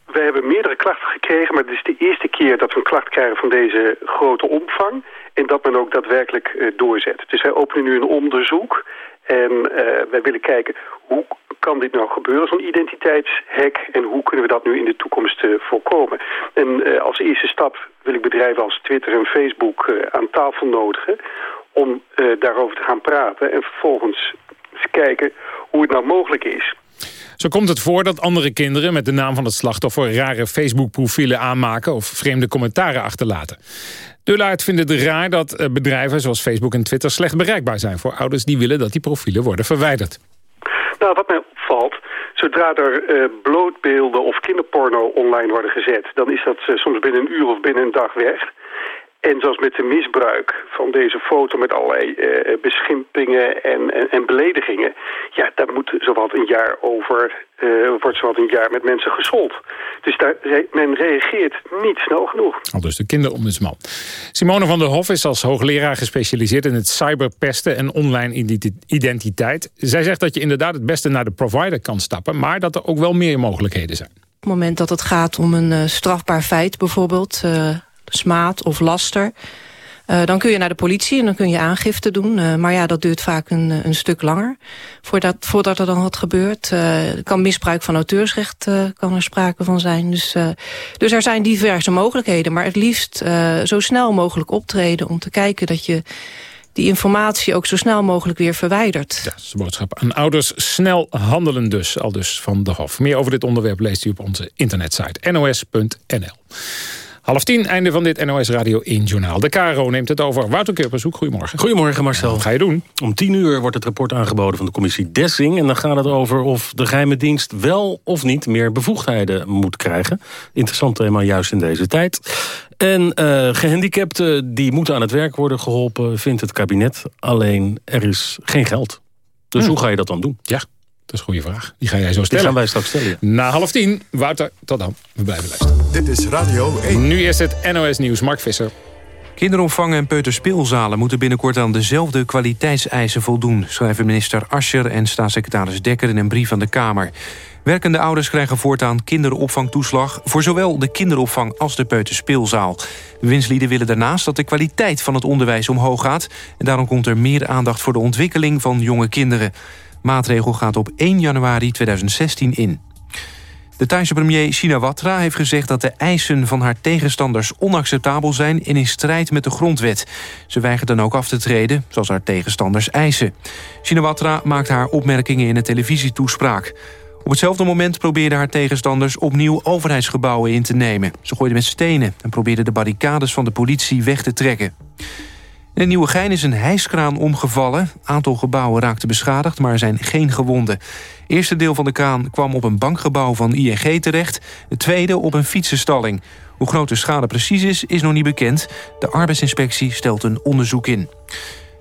We hebben meerdere klachten gekregen, maar het is de eerste keer dat we een klacht krijgen van deze grote omvang. En dat men ook daadwerkelijk uh, doorzet. Dus wij openen nu een onderzoek. En uh, wij willen kijken hoe kan dit nou gebeuren, zo'n identiteitshack? En hoe kunnen we dat nu in de toekomst uh, voorkomen? En uh, als eerste stap wil ik bedrijven als Twitter en Facebook aan tafel nodigen... om daarover te gaan praten en vervolgens eens kijken hoe het nou mogelijk is... Zo komt het voor dat andere kinderen met de naam van het slachtoffer... rare Facebook-profielen aanmaken of vreemde commentaren achterlaten. Dullaert vindt het raar dat bedrijven zoals Facebook en Twitter... slecht bereikbaar zijn voor ouders die willen dat die profielen worden verwijderd. Nou, wat mij opvalt, zodra er uh, blootbeelden of kinderporno online worden gezet... dan is dat uh, soms binnen een uur of binnen een dag weg. En zoals met de misbruik van deze foto met allerlei beschimpingen en, en, en, beledigingen... ja, daar moet zowat een jaar over, uh, wordt zowat een jaar met mensen gesold. Dus daar, men reageert niet snel genoeg. Al dus de kinderombudsman. Simone van der Hof is als hoogleraar gespecialiseerd in het cyberpesten en online identiteit. Zij zegt dat je inderdaad het beste naar de provider kan stappen... maar dat er ook wel meer mogelijkheden zijn. Op het moment dat het gaat om een uh, strafbaar feit bijvoorbeeld smaad of laster... Uh, dan kun je naar de politie en dan kun je aangifte doen. Uh, maar ja, dat duurt vaak een, een stuk langer voordat, voordat er dan wat gebeurt. Uh, kan misbruik van auteursrecht kan er sprake van zijn. Dus, dus er zijn diverse mogelijkheden. Maar het liefst zo snel mogelijk optreden om te kijken dat je die informatie ook zo snel mogelijk weer verwijdert. Ja, dat is de boodschap aan ouders. Snel handelen dus, al dus van de Hof. Meer over dit onderwerp leest u op onze internetsite nos.nl. Half tien, einde van dit NOS Radio 1 Journaal. De KRO neemt het over. Wouter Keurpersoek, goedemorgen. Goedemorgen Marcel. Wat ga je doen? Om tien uur wordt het rapport aangeboden van de commissie Dessing. En dan gaat het over of de geheime dienst wel of niet meer bevoegdheden moet krijgen. Interessant thema juist in deze tijd. En uh, gehandicapten die moeten aan het werk worden geholpen, vindt het kabinet. Alleen er is geen geld. Dus hm. hoe ga je dat dan doen? Ja. Dat is een goede vraag. Die ga jij zo stellen. Die gaan wij straks stellen. Na half tien. Wouter, tot dan. We blijven luisteren. Dit is Radio 1. Nu is het NOS Nieuws. Mark Visser. Kinderopvang en peuterspeelzalen moeten binnenkort aan dezelfde kwaliteitseisen voldoen... schrijven minister Ascher en staatssecretaris Dekker in een brief aan de Kamer. Werkende ouders krijgen voortaan kinderopvangtoeslag... voor zowel de kinderopvang als de peuterspeelzaal. De winstlieden willen daarnaast dat de kwaliteit van het onderwijs omhoog gaat... en daarom komt er meer aandacht voor de ontwikkeling van jonge kinderen. Maatregel gaat op 1 januari 2016 in. De Thaise premier Shinawatra heeft gezegd dat de eisen van haar tegenstanders onacceptabel zijn en in strijd met de grondwet. Ze weigert dan ook af te treden, zoals haar tegenstanders eisen. Shinawatra maakt haar opmerkingen in een televisietoespraak. Op hetzelfde moment probeerden haar tegenstanders opnieuw overheidsgebouwen in te nemen. Ze gooiden met stenen en probeerden de barricades van de politie weg te trekken. In Nieuwegein is een hijskraan omgevallen. Aantal gebouwen raakten beschadigd, maar er zijn geen gewonden. Eerste deel van de kraan kwam op een bankgebouw van ING terecht. Het tweede op een fietsenstalling. Hoe groot de schade precies is, is nog niet bekend. De arbeidsinspectie stelt een onderzoek in.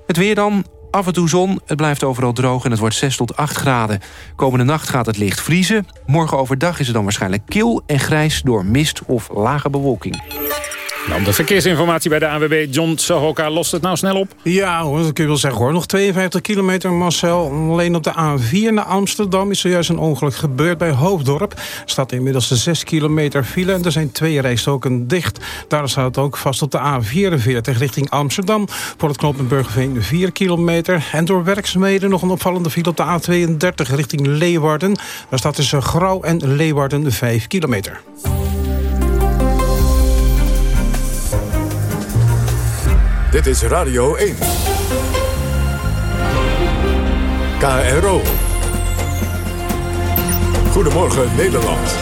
Het weer dan, Af en toe zon, het blijft overal droog en het wordt 6 tot 8 graden. Komende nacht gaat het licht vriezen. Morgen overdag is het dan waarschijnlijk kil en grijs door mist of lage bewolking. De verkeersinformatie bij de AWB. John Sahoka lost het nou snel op? Ja, hoor, dat kun je wel zeggen hoor. Nog 52 kilometer, Marcel. Alleen op de A4 naar Amsterdam is zojuist een ongeluk gebeurd bij Hoofddorp. Er staat inmiddels de 6 kilometer file en er zijn twee rijstoken dicht. Daar staat het ook vast op de A44 richting Amsterdam. Voor het knooppunt Burgerveen 4 kilometer. En door werkzaamheden nog een opvallende file op de A32 richting Leeuwarden. Daar staat tussen Grauw en Leeuwarden 5 kilometer. Dit is Radio 1. KRO. Goedemorgen Nederland.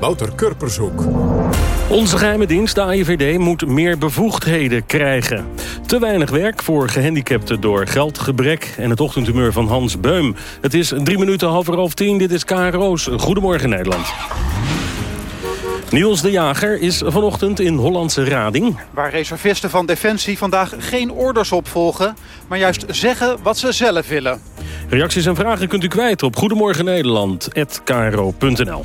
Wouter Kurpershoek. Onze geheime dienst, de AIVD, moet meer bevoegdheden krijgen. Te weinig werk voor gehandicapten door geldgebrek... en het ochtendhumeur van Hans Beum. Het is drie minuten half half tien. Dit is KRO's Goedemorgen Nederland. Niels de Jager is vanochtend in Hollandse Rading. Waar reservisten van Defensie vandaag geen orders opvolgen... maar juist zeggen wat ze zelf willen. Reacties en vragen kunt u kwijt op Goedemorgen Nederland@kro.nl.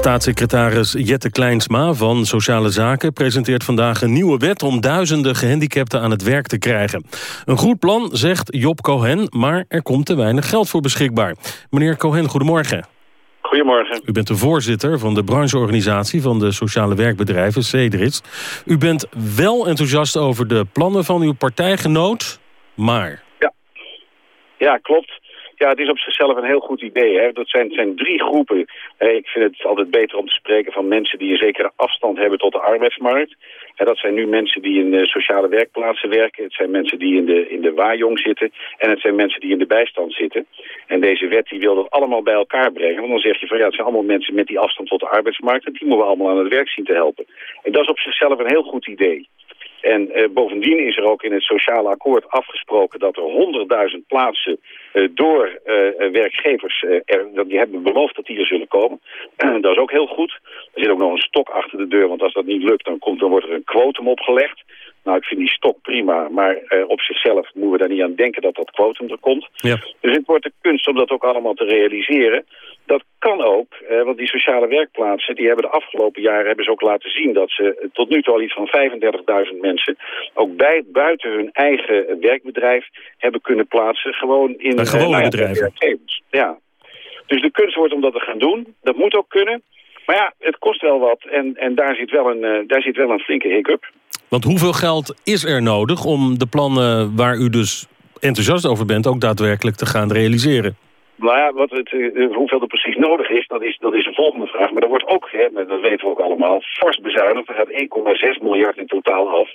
Staatssecretaris Jette Kleinsma van Sociale Zaken presenteert vandaag een nieuwe wet om duizenden gehandicapten aan het werk te krijgen. Een goed plan, zegt Job Cohen, maar er komt te weinig geld voor beschikbaar. Meneer Cohen, goedemorgen. Goedemorgen. U bent de voorzitter van de brancheorganisatie van de sociale werkbedrijven, CEDRIS. U bent wel enthousiast over de plannen van uw partijgenoot, maar... Ja, ja klopt. Ja, het is op zichzelf een heel goed idee. Hè. Dat zijn, zijn drie groepen. ik vind het altijd beter om te spreken van mensen die een zekere afstand hebben tot de arbeidsmarkt. Dat zijn nu mensen die in sociale werkplaatsen werken. Het zijn mensen die in de, in de waaijong zitten. En het zijn mensen die in de bijstand zitten. En deze wet die wil dat allemaal bij elkaar brengen. Want dan zeg je van ja, het zijn allemaal mensen met die afstand tot de arbeidsmarkt. En die moeten we allemaal aan het werk zien te helpen. En dat is op zichzelf een heel goed idee. En uh, bovendien is er ook in het sociale akkoord afgesproken dat er 100.000 plaatsen uh, door uh, werkgevers, er, die hebben beloofd dat die er zullen komen. [clears throat] dat is ook heel goed. Er zit ook nog een stok achter de deur, want als dat niet lukt, dan, komt, dan wordt er een quotum opgelegd. Nou, ik vind die stok prima, maar op zichzelf moeten we daar niet aan denken dat dat quotum er komt. Ja. Dus het wordt de kunst om dat ook allemaal te realiseren. Dat kan ook, uh, want die sociale werkplaatsen, die hebben de afgelopen jaren hebben ze ook laten zien dat ze tot nu toe al iets van 35.000 mensen ook bij, buiten hun eigen werkbedrijf hebben kunnen plaatsen. Gewoon in Bij gewone uh, bedrijven. Ja. Dus de kunst wordt om dat te gaan doen. Dat moet ook kunnen. Maar ja, het kost wel wat en, en daar, zit wel een, daar zit wel een flinke hiccup. Want hoeveel geld is er nodig om de plannen waar u dus enthousiast over bent... ook daadwerkelijk te gaan realiseren? Nou ja, wat het, uh, hoeveel er precies nodig is dat, is, dat is een volgende vraag. Maar er wordt ook, hè, dat weten we ook allemaal, fors bezuinigd. Er gaat 1,6 miljard in totaal af.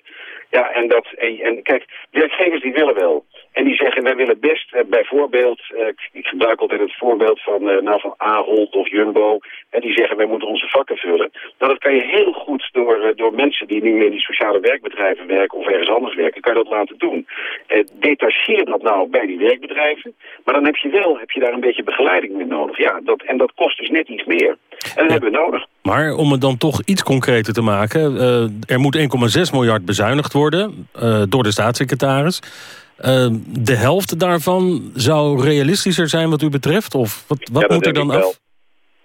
Ja, en, dat, en, en kijk, werkgevers die willen wel. En die zeggen, wij willen best uh, bijvoorbeeld, uh, ik, ik gebruik altijd het voorbeeld van, uh, nou, van Ahold of Jumbo. En die zeggen, wij moeten onze vakken vullen. Nou, dat kan je heel goed door, door mensen die nu in die sociale werkbedrijven werken of ergens anders werken, kan je dat laten doen. detacheer dat nou bij die werkbedrijven. Maar dan heb je wel, heb je daar een beetje begeleiding mee nodig. Ja, dat, en dat kost dus net iets meer. En dat hebben we nodig. Maar om het dan toch iets concreter te maken, er moet 1,6 miljard bezuinigd worden door de staatssecretaris. Uh, de helft daarvan zou realistischer zijn wat u betreft? Of wat, wat ja, moet er dan af? Wel.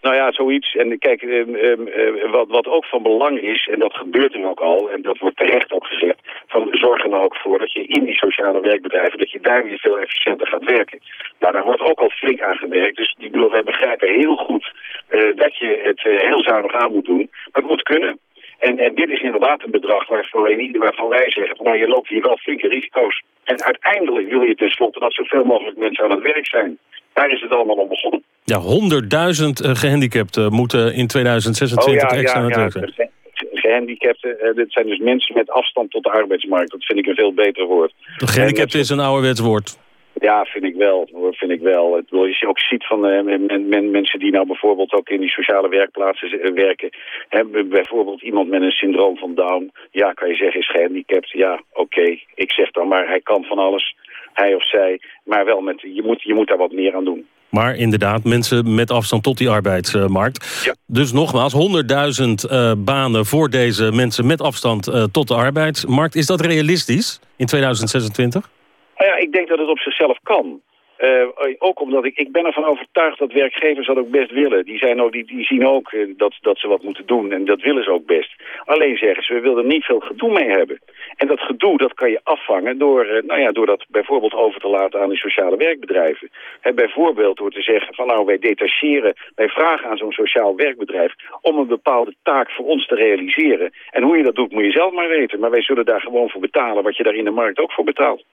Nou ja, zoiets. En kijk, um, um, wat, wat ook van belang is, en dat gebeurt nu ook al, en dat wordt terecht ook gezegd, van zorg er nou ook voor dat je in die sociale werkbedrijven, dat je daar weer veel efficiënter gaat werken. Nou, daar wordt ook al flink aan gewerkt. Dus ik bedoel, wij begrijpen heel goed uh, dat je het uh, heel zuinig aan moet doen. Maar het moet kunnen. En, en dit is inderdaad een bedrag waarvan, waarvan wij zeggen, maar je loopt hier wel flinke risico's. En uiteindelijk wil je tenslotte dat zoveel mogelijk mensen aan het werk zijn. Daar is het allemaal om begonnen. Ja, 100.000 gehandicapten moeten in 2026 extra aan het werk zijn gehandicapten. Uh, dit zijn dus mensen met afstand tot de arbeidsmarkt. Dat vind ik een veel beter woord. De gehandicapte is een ouderwets woord. Ja, vind ik wel. Vind ik wel. Het, je ook ziet van uh, men, men, mensen die nou bijvoorbeeld ook in die sociale werkplaatsen werken. Hebben bijvoorbeeld iemand met een syndroom van Down. Ja, kan je zeggen is gehandicapt. Ja, oké. Ik zeg dan maar hij kan van alles. Hij of zij. Maar wel met, je, moet, je moet daar wat meer aan doen. Maar inderdaad, mensen met afstand tot die arbeidsmarkt. Ja. Dus nogmaals, 100.000 uh, banen voor deze mensen met afstand uh, tot de arbeidsmarkt. Is dat realistisch in 2026? Nou ja, ik denk dat het op zichzelf kan. Uh, ook omdat ik, ik ben ervan overtuigd dat werkgevers dat ook best willen. Die, zijn ook, die, die zien ook uh, dat, dat ze wat moeten doen en dat willen ze ook best. Alleen zeggen ze, we willen er niet veel gedoe mee hebben. En dat gedoe dat kan je afvangen door, uh, nou ja, door dat bijvoorbeeld over te laten aan de sociale werkbedrijven. Bijvoorbeeld door te zeggen van nou wij detacheren, wij vragen aan zo'n sociaal werkbedrijf om een bepaalde taak voor ons te realiseren. En hoe je dat doet moet je zelf maar weten. Maar wij zullen daar gewoon voor betalen wat je daar in de markt ook voor betaalt.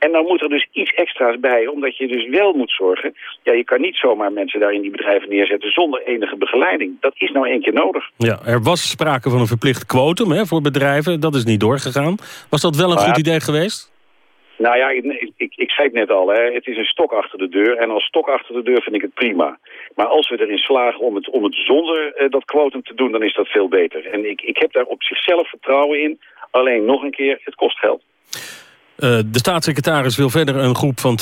En dan moet er dus iets extra's bij, omdat je dus wel moet zorgen... ja, je kan niet zomaar mensen daar in die bedrijven neerzetten zonder enige begeleiding. Dat is nou één keer nodig. Ja, er was sprake van een verplicht quotum hè, voor bedrijven. Dat is niet doorgegaan. Was dat wel een nou goed idee geweest? Nou ja, ik, ik, ik, zei het net al, hè, het is een stok achter de deur. En als stok achter de deur vind ik het prima. Maar als we erin slagen om het, om het zonder uh, dat quotum te doen, dan is dat veel beter. En ik, ik heb daar op zichzelf vertrouwen in. Alleen nog een keer, het kost geld. Uh, de staatssecretaris wil verder een groep van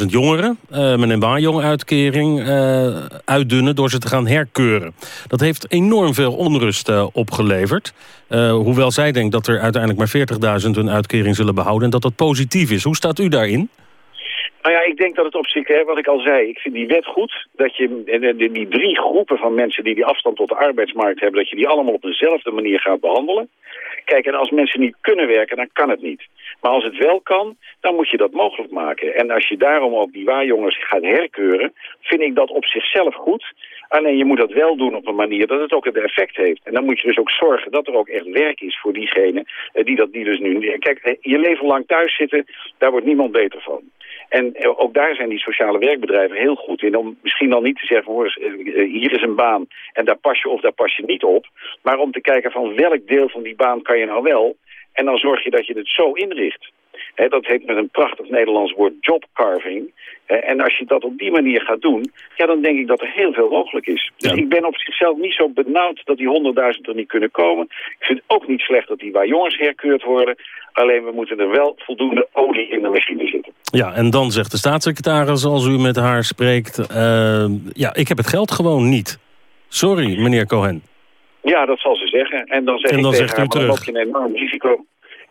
225.000 jongeren... Uh, met een baanjonguitkering uh, uitdunnen door ze te gaan herkeuren. Dat heeft enorm veel onrust opgeleverd. hoewel zij denkt dat er uiteindelijk maar 40.000 hun uitkering zullen behouden... en dat dat positief is. Hoe staat u daarin? Nou ja, ik denk dat het op zich, hè, wat ik al zei, ik vind die wet goed. Dat je die drie groepen van mensen die die afstand tot de arbeidsmarkt hebben... dat je die allemaal op dezelfde manier gaat behandelen. Kijk, en als mensen niet kunnen werken, dan kan het niet. Maar als het wel kan, dan moet je dat mogelijk maken. En als je daarom ook die waarjongens gaat herkeuren, vind ik dat op zichzelf goed. Alleen je moet dat wel doen op een manier dat het ook het effect heeft. En dan moet je dus ook zorgen dat er ook echt werk is voor diegenen eh, die dat die dus nu... Kijk, eh, je leven lang thuis zitten, daar wordt niemand beter van. En eh, ook daar zijn die sociale werkbedrijven heel goed in. Om misschien dan niet te zeggen, hoor hier is een baan en daar pas je of daar pas je niet op. Maar om te kijken van welk deel van die baan kan je nou wel. En dan zorg je dat je het zo inricht. Dat heet met een prachtig Nederlands woord jobcarving. en als je dat op die manier gaat doen, ja, dan denk ik dat er heel veel mogelijk is. Dus ik ben op zichzelf niet zo benauwd dat die 100.000 er niet kunnen komen. Ik vind het ook niet slecht dat die waar jongens herkeurd worden. Alleen we moeten er wel voldoende olie in de machine zitten. Ja, en dan zegt de staatssecretaris als u met haar spreekt... Uh, ja, ik heb het geld gewoon niet. Sorry, meneer Cohen. Ja, dat zal ze zeggen. En dan, zeg en dan ik zegt tegen u haar, terug. dan loop je een enorm risico.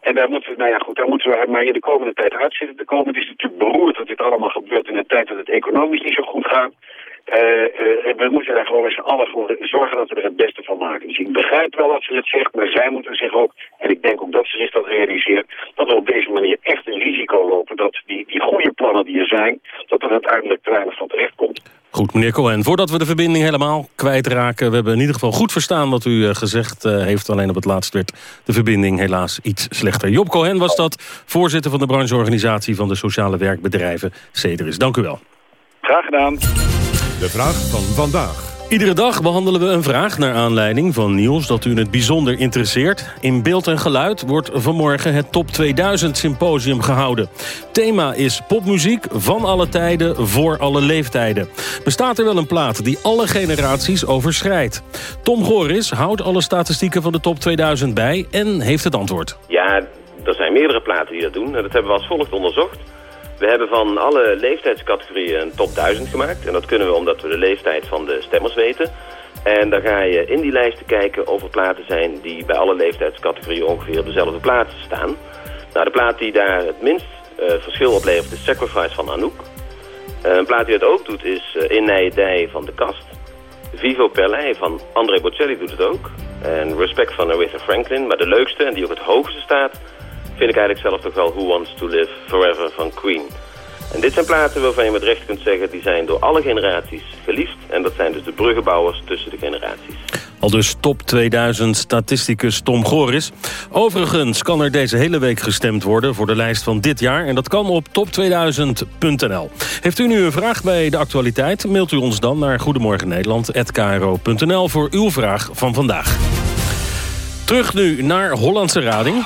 En daar moeten we, nou ja goed, daar moeten we maar in de komende tijd uitzitten te komen. Het is natuurlijk beroerd dat dit allemaal gebeurt in een tijd dat het economisch niet zo goed gaat. Uh, uh, we moeten daar gewoon met z'n allen voor zorgen dat we er het beste van maken. Dus ik begrijp wel dat ze het zegt, maar zij moeten zich ook, en ik denk ook dat ze zich dat realiseert, dat we op deze manier echt een risico lopen dat die, die goede plannen die er zijn, dat er uiteindelijk te weinig van terecht komt. Goed, meneer Cohen. Voordat we de verbinding helemaal kwijtraken... we hebben in ieder geval goed verstaan wat u gezegd heeft. Alleen op het laatst werd de verbinding helaas iets slechter. Job Cohen was dat, voorzitter van de brancheorganisatie... van de sociale werkbedrijven Cederis. Dank u wel. Graag gedaan. De vraag van vandaag. Iedere dag behandelen we een vraag naar aanleiding van nieuws dat u het bijzonder interesseert. In beeld en geluid wordt vanmorgen het Top 2000 Symposium gehouden. Thema is popmuziek van alle tijden voor alle leeftijden. Bestaat er wel een plaat die alle generaties overschrijdt? Tom Goris houdt alle statistieken van de Top 2000 bij en heeft het antwoord. Ja, er zijn meerdere platen die dat doen. Dat hebben we als volgt onderzocht. We hebben van alle leeftijdscategorieën een top 1000 gemaakt. En dat kunnen we omdat we de leeftijd van de stemmers weten. En dan ga je in die lijsten kijken of er platen zijn die bij alle leeftijdscategorieën ongeveer op dezelfde plaats staan. Nou, de plaat die daar het minst uh, verschil oplevert is Sacrifice van Anouk. Uh, een plaat die het ook doet is uh, In Nijedij van De Kast. Vivo Perlei van André Bocelli doet het ook. En Respect van Aretha Franklin. Maar de leukste en die ook het hoogste staat vind ik eigenlijk zelf toch wel Who Wants to Live Forever van Queen. En dit zijn platen waarvan je met recht kunt zeggen... die zijn door alle generaties geliefd. En dat zijn dus de bruggenbouwers tussen de generaties. Al dus top 2000 statisticus Tom Goris. Overigens kan er deze hele week gestemd worden voor de lijst van dit jaar. En dat kan op top2000.nl. Heeft u nu een vraag bij de actualiteit? Mailt u ons dan naar goedemorgennederland.kro.nl voor uw vraag van vandaag. Terug nu naar Hollandse Rading.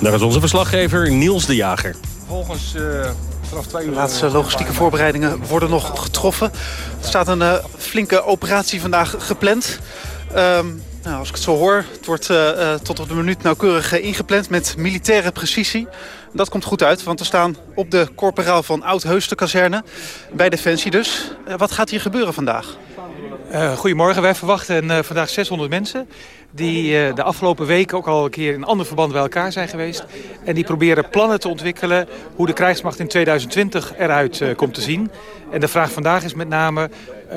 Daar is onze verslaggever Niels de Jager. Volgens uh, vanaf twee uur... De laatste logistieke voorbereidingen worden nog getroffen. Er staat een uh, flinke operatie vandaag gepland. Um, nou, als ik het zo hoor, het wordt uh, tot op de minuut nauwkeurig ingepland met militaire precisie. Dat komt goed uit, want we staan op de corporaal van Oud-Heusden kazerne. Bij Defensie dus. wat gaat hier gebeuren vandaag? Uh, goedemorgen, wij verwachten uh, vandaag 600 mensen die uh, de afgelopen weken ook al een keer in ander verband bij elkaar zijn geweest. En die proberen plannen te ontwikkelen hoe de krijgsmacht in 2020 eruit komt te zien. En de vraag vandaag is met name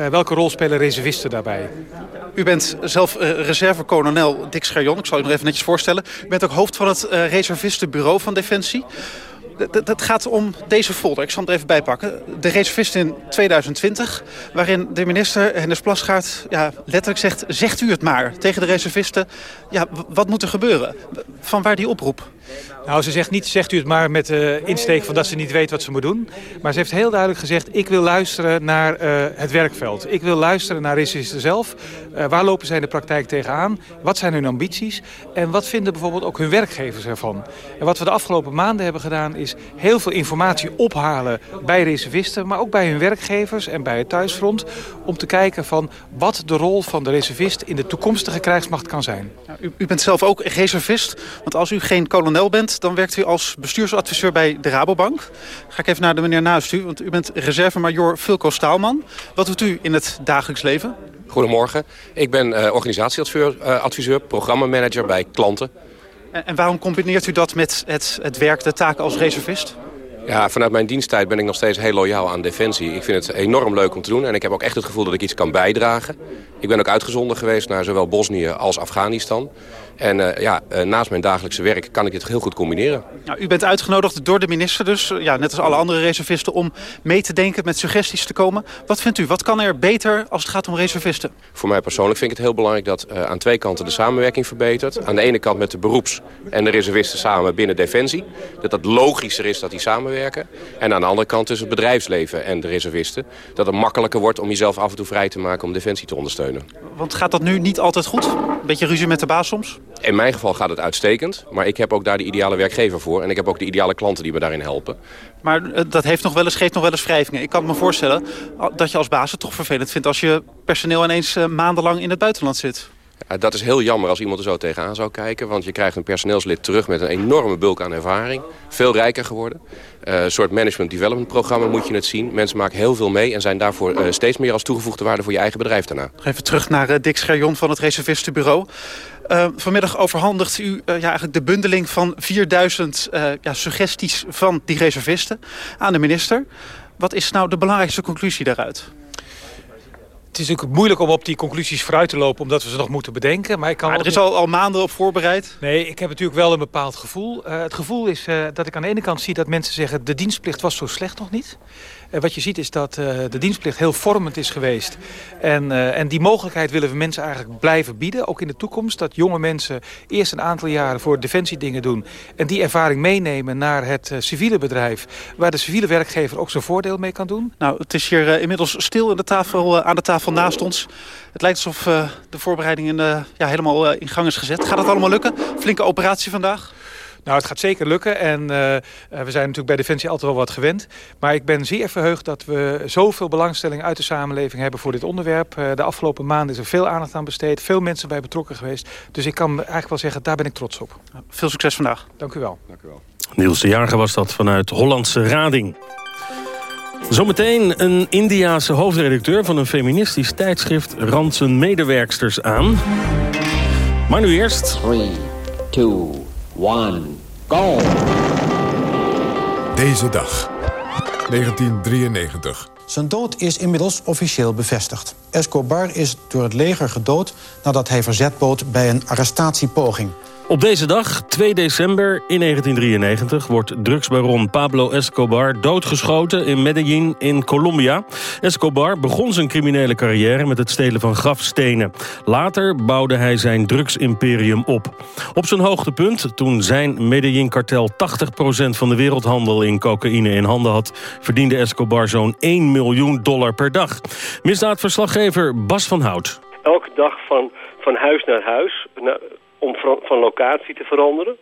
welke rol spelen reservisten daarbij? U bent zelf reserve-kolonel Dick Scherjon, ik zal u nog even netjes voorstellen. U bent ook hoofd van het reservistenbureau van Defensie. Het gaat om deze folder. Ik zal het even bijpakken. De reservist in 2020. Waarin de minister Hennis Plasgaard ja, letterlijk zegt... zegt u het maar tegen de reservisten. Ja, wat moet er gebeuren? Van waar die oproep? Nou, ze zegt niet, zegt u het maar met de insteek van dat ze niet weet wat ze moet doen. Maar ze heeft heel duidelijk gezegd, ik wil luisteren naar uh, het werkveld. Ik wil luisteren naar reservisten zelf. Uh, waar lopen zij de praktijk tegenaan? Wat zijn hun ambities? En wat vinden bijvoorbeeld ook hun werkgevers ervan? En wat we de afgelopen maanden hebben gedaan is heel veel informatie ophalen bij reservisten. Maar ook bij hun werkgevers en bij het thuisfront. Om te kijken van wat de rol van de reservist in de toekomstige krijgsmacht kan zijn. u, u bent zelf ook reservist. Want als u geen kolonel bent, dan werkt u als bestuursadviseur bij de Rabobank. Ga ik even naar de meneer naast u, want u bent reservemajor Fulco Staalman. Wat doet u in het dagelijks leven? Goedemorgen. Ik ben uh, organisatieadviseur, uh, adviseur, programmamanager bij klanten. En, en, waarom combineert u dat met het, het werk, de taken als reservist? Ja, vanuit mijn diensttijd ben ik nog steeds heel loyaal aan Defensie. Ik vind het enorm leuk om te doen en ik heb ook echt het gevoel dat ik iets kan bijdragen. Ik ben ook uitgezonden geweest naar zowel Bosnië als Afghanistan. En uh, ja, uh, naast mijn dagelijkse werk kan ik dit heel goed combineren. Nou, u bent uitgenodigd door de minister dus, ja, net als alle andere reservisten... om mee te denken, met suggesties te komen. Wat vindt u? Wat kan er beter als het gaat om reservisten? Voor mij persoonlijk vind ik het heel belangrijk dat uh, aan twee kanten de samenwerking verbetert. Aan de ene kant met de beroeps- en de reservisten samen binnen Defensie. Dat het logischer is dat die samenwerken. En aan de andere kant tussen het bedrijfsleven en de reservisten. Dat het makkelijker wordt om jezelf af en toe vrij te maken om Defensie te ondersteunen. Want gaat dat nu niet altijd goed? Een beetje ruzie met de baas soms? In mijn geval gaat het uitstekend. Maar ik heb ook daar de ideale werkgever voor. En ik heb ook de ideale klanten die me daarin helpen. Maar dat heeft nog wel eens, geeft nog wel eens wrijvingen. Ik kan me voorstellen dat je als baas het toch vervelend vindt... als je personeel ineens maandenlang in het buitenland zit. Ja, dat is heel jammer als iemand er zo tegenaan zou kijken. Want je krijgt een personeelslid terug met een enorme bulk aan ervaring. Veel rijker geworden. Uh, een soort management development programma moet je het zien. Mensen maken heel veel mee en zijn daarvoor uh, steeds meer als toegevoegde waarde voor je eigen bedrijf daarna. Even terug naar Dick Scherjon van het Reservistenbureau. vanmiddag overhandigt u ja, eigenlijk de bundeling van 4000 ja, suggesties van die reservisten aan de minister. Wat is nou de belangrijkste conclusie daaruit? Het is natuurlijk moeilijk om op die conclusies vooruit te lopen... omdat we ze nog moeten bedenken. Maar, ik kan maar er is al, al maanden op voorbereid. Nee, ik heb natuurlijk wel een bepaald gevoel. Uh, het gevoel is uh, dat ik aan de ene kant zie dat mensen zeggen... de dienstplicht was zo slecht nog niet. Uh, wat je ziet is dat de dienstplicht heel vormend is geweest. En, en die mogelijkheid willen we mensen eigenlijk blijven bieden. Ook in de toekomst. Dat jonge mensen eerst een aantal jaren voor defensie dingen doen. En die ervaring meenemen naar het civiele bedrijf. Waar de civiele werkgever ook zijn voordeel mee kan doen. Nou, het is hier inmiddels stil aan de tafel, aan de tafel naast ons. Het lijkt alsof de voorbereiding in, uh, ja, helemaal in gang is gezet. Gaat het allemaal lukken? Flinke operatie vandaag? Nou, het gaat zeker lukken en uh, we zijn natuurlijk bij Defensie altijd wel wat gewend. Maar ik ben zeer verheugd dat we zoveel belangstelling uit de samenleving hebben voor dit onderwerp. Uh, de afgelopen maanden is er veel aandacht aan besteed, veel mensen bij betrokken geweest. Dus ik kan eigenlijk wel zeggen, daar ben ik trots op. Veel succes vandaag. Dank u wel. Dank u wel. Niels de Jager was dat vanuit Hollandse Rading. Zometeen een Indiaanse hoofdredacteur van een feministisch tijdschrift rand zijn medewerksters aan. Maar nu eerst... 3, 2, 1, go! Deze dag, 1993. Zijn dood is inmiddels officieel bevestigd. Escobar is door het leger gedood nadat hij verzet bood bij een arrestatiepoging. Op deze dag, 2 december in 1993, wordt drugsbaron Pablo Escobar doodgeschoten in Medellin in Colombia. Escobar begon zijn criminele carrière met het stelen van grafstenen. Later bouwde hij zijn drugsimperium op. Op zijn hoogtepunt, toen zijn Medellin-kartel 80% van de wereldhandel in cocaïne in handen had, verdiende Escobar zo'n 1 miljoen dollar per dag. Misdaadverslaggever Bas van Hout. Elke dag van, van huis naar huis, om van locatie te veranderen.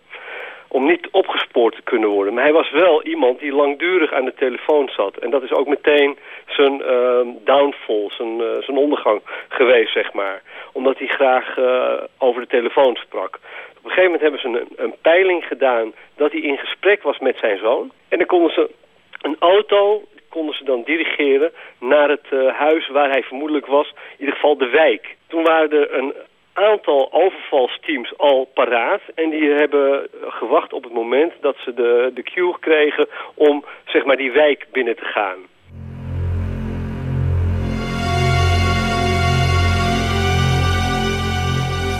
Om niet opgespoord te kunnen worden. Maar hij was wel iemand die langdurig aan de telefoon zat. En dat is ook meteen zijn uh, downfall, zijn, uh, zijn ondergang geweest, zeg maar. Omdat hij graag uh, over de telefoon sprak. Op een gegeven moment hebben ze een, een peiling gedaan dat hij in gesprek was met zijn zoon. En dan konden ze een auto konden ze dan dirigeren naar het uh, huis waar hij vermoedelijk was. In ieder geval de wijk. Toen waren er een aantal overvalsteams al paraat. En die hebben gewacht op het moment dat ze de, de cue kregen om zeg maar, die wijk binnen te gaan.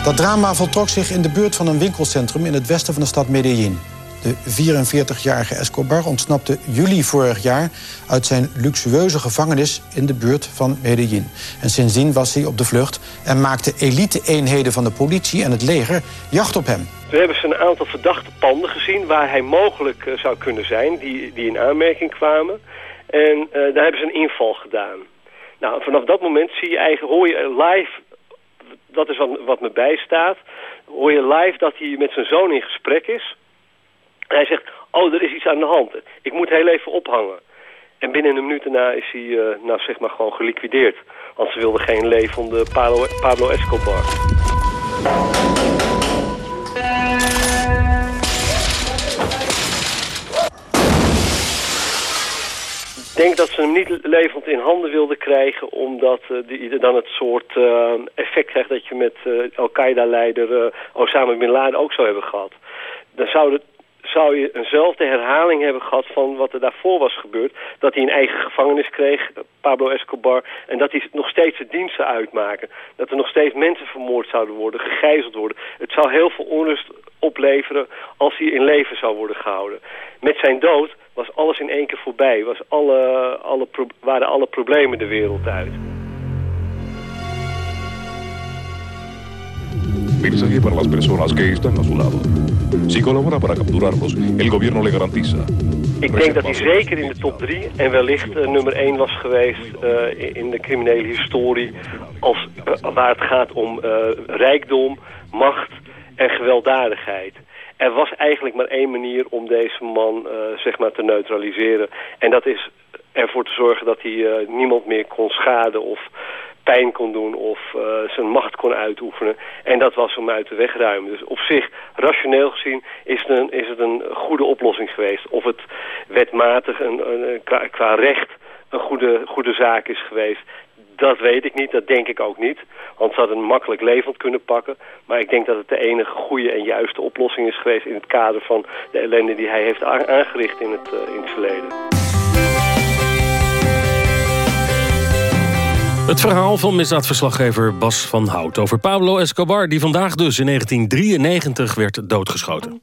Dat drama voltrok zich in de buurt van een winkelcentrum in het westen van de stad Medellin. De 44-jarige Escobar ontsnapte juli vorig jaar uit zijn luxueuze gevangenis in de buurt van Medellin. En sindsdien was hij op de vlucht en maakte elite-eenheden van de politie en het leger jacht op hem. We hebben ze een aantal verdachte panden gezien waar hij mogelijk uh, zou kunnen zijn, die, die in aanmerking kwamen. En uh, daar hebben ze een inval gedaan. Nou, vanaf dat moment zie je eigenlijk, hoor je live, dat is wat, wat me bijstaat, hoor je live dat hij met zijn zoon in gesprek is. Hij zegt, oh, er is iets aan de hand. Ik moet heel even ophangen. En binnen een minuut daarna is hij, uh, nou zeg maar, gewoon geliquideerd. Want ze wilden geen levende Pablo, Pablo Escobar. Ik denk dat ze hem niet levend in handen wilden krijgen... omdat uh, die dan het soort uh, effect krijgt dat je met Al-Qaeda-leider Osama Bin Laden ook zou hebben gehad. Dan zou het zou je eenzelfde herhaling hebben gehad van wat er daarvoor was gebeurd. Dat hij een eigen gevangenis kreeg, Pablo Escobar, en dat hij nog steeds de diensten uitmaken. Dat er nog steeds mensen vermoord zouden worden, gegijzeld worden. Het zou heel veel onrust opleveren als hij in leven zou worden gehouden. Met zijn dood was alles in één keer voorbij, was alle, alle waren alle problemen de wereld uit. Mensaje para las personas que están a su lado. Si colabora para capturarlos, el gobierno le garantiza. Ik denk dat hij zeker in de top 3 en wellicht uh, nummer 1 was geweest uh, in de criminele historie. Als, uh, waar het gaat om rijkdom, macht en gewelddadigheid. Er was eigenlijk maar één manier om deze man zeg maar te neutraliseren. En dat is ervoor te zorgen dat hij niemand meer kon schaden of pijn kon doen of uh, zijn macht kon uitoefenen. En dat was hem uit de weg ruimen. Dus op zich, rationeel gezien, is het een, is het een goede oplossing geweest. Of het wetmatig een, een, qua, recht een goede, goede zaak is geweest. Dat weet ik niet, dat denk ik ook niet. Want ze hadden een makkelijk levend kunnen pakken. Maar ik denk dat het de enige goede en juiste oplossing is geweest... in het kader van de ellende die hij heeft aangericht in het, uh, in het verleden. Het verhaal van misdaadverslaggever Bas van Hout over Pablo Escobar... die vandaag dus in 1993 werd doodgeschoten.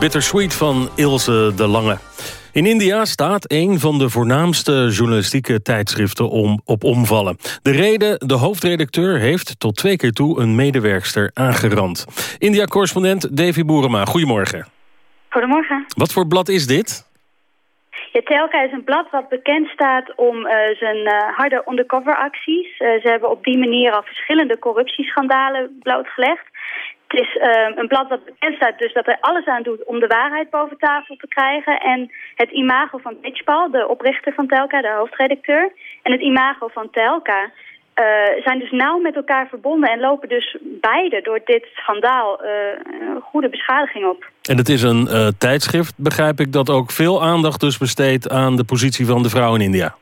Bittersweet van Ilse de Lange. In India staat een van de voornaamste journalistieke tijdschriften om, op omvallen. De reden, de hoofdredacteur heeft tot twee keer toe een medewerkster aangerand. India-correspondent Davy Boerema, goedemorgen. Goedemorgen. Wat voor blad is dit? Ja, Telka is een blad wat bekend staat om eh, zijn eh, harde undercover acties. Eh, ze hebben op die manier al verschillende corruptieschandalen blootgelegd. Het is eh, een blad dat bekend staat dus dat er alles aan doet om de waarheid boven tafel te krijgen. En het imago van Pitchpal, de oprichter van Telka, de hoofdredacteur, en het imago van Telka eh, zijn dus nauw met elkaar verbonden en lopen dus beide door dit schandaal eh, goede beschadiging op. En het is een eh, tijdschrift, begrijp ik, dat ook veel aandacht dus besteedt aan de positie van de vrouw in India.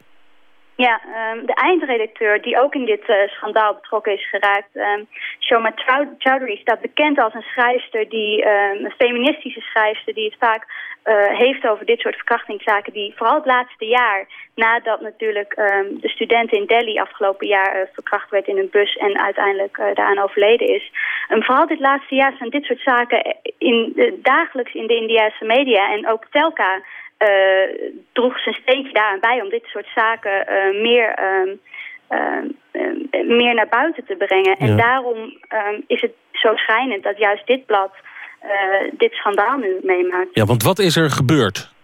Ja, ehm, de eindredacteur die ook in dit eh, schandaal betrokken is geraakt, ehm Shoma Chowdhury, staat bekend als een schrijfster, die, ehm, een feministische schrijfster, die het vaak eh, heeft over dit soort verkrachtingszaken, die vooral het laatste jaar, nadat natuurlijk de student in Delhi afgelopen jaar eh, verkracht werd in een bus en uiteindelijk daaraan overleden is. Um, vooral dit laatste jaar zijn dit soort zaken in, dagelijks in de Indiase media en ook Telka eh, droeg zijn steentje daaraan bij om dit soort zaken eh, meer, ehm, ehm, ehm, meer naar buiten te brengen. En daarom ehm, is het zo schijnend dat juist dit blad eh, dit schandaal nu meemaakt. Ja, want wat is er gebeurd?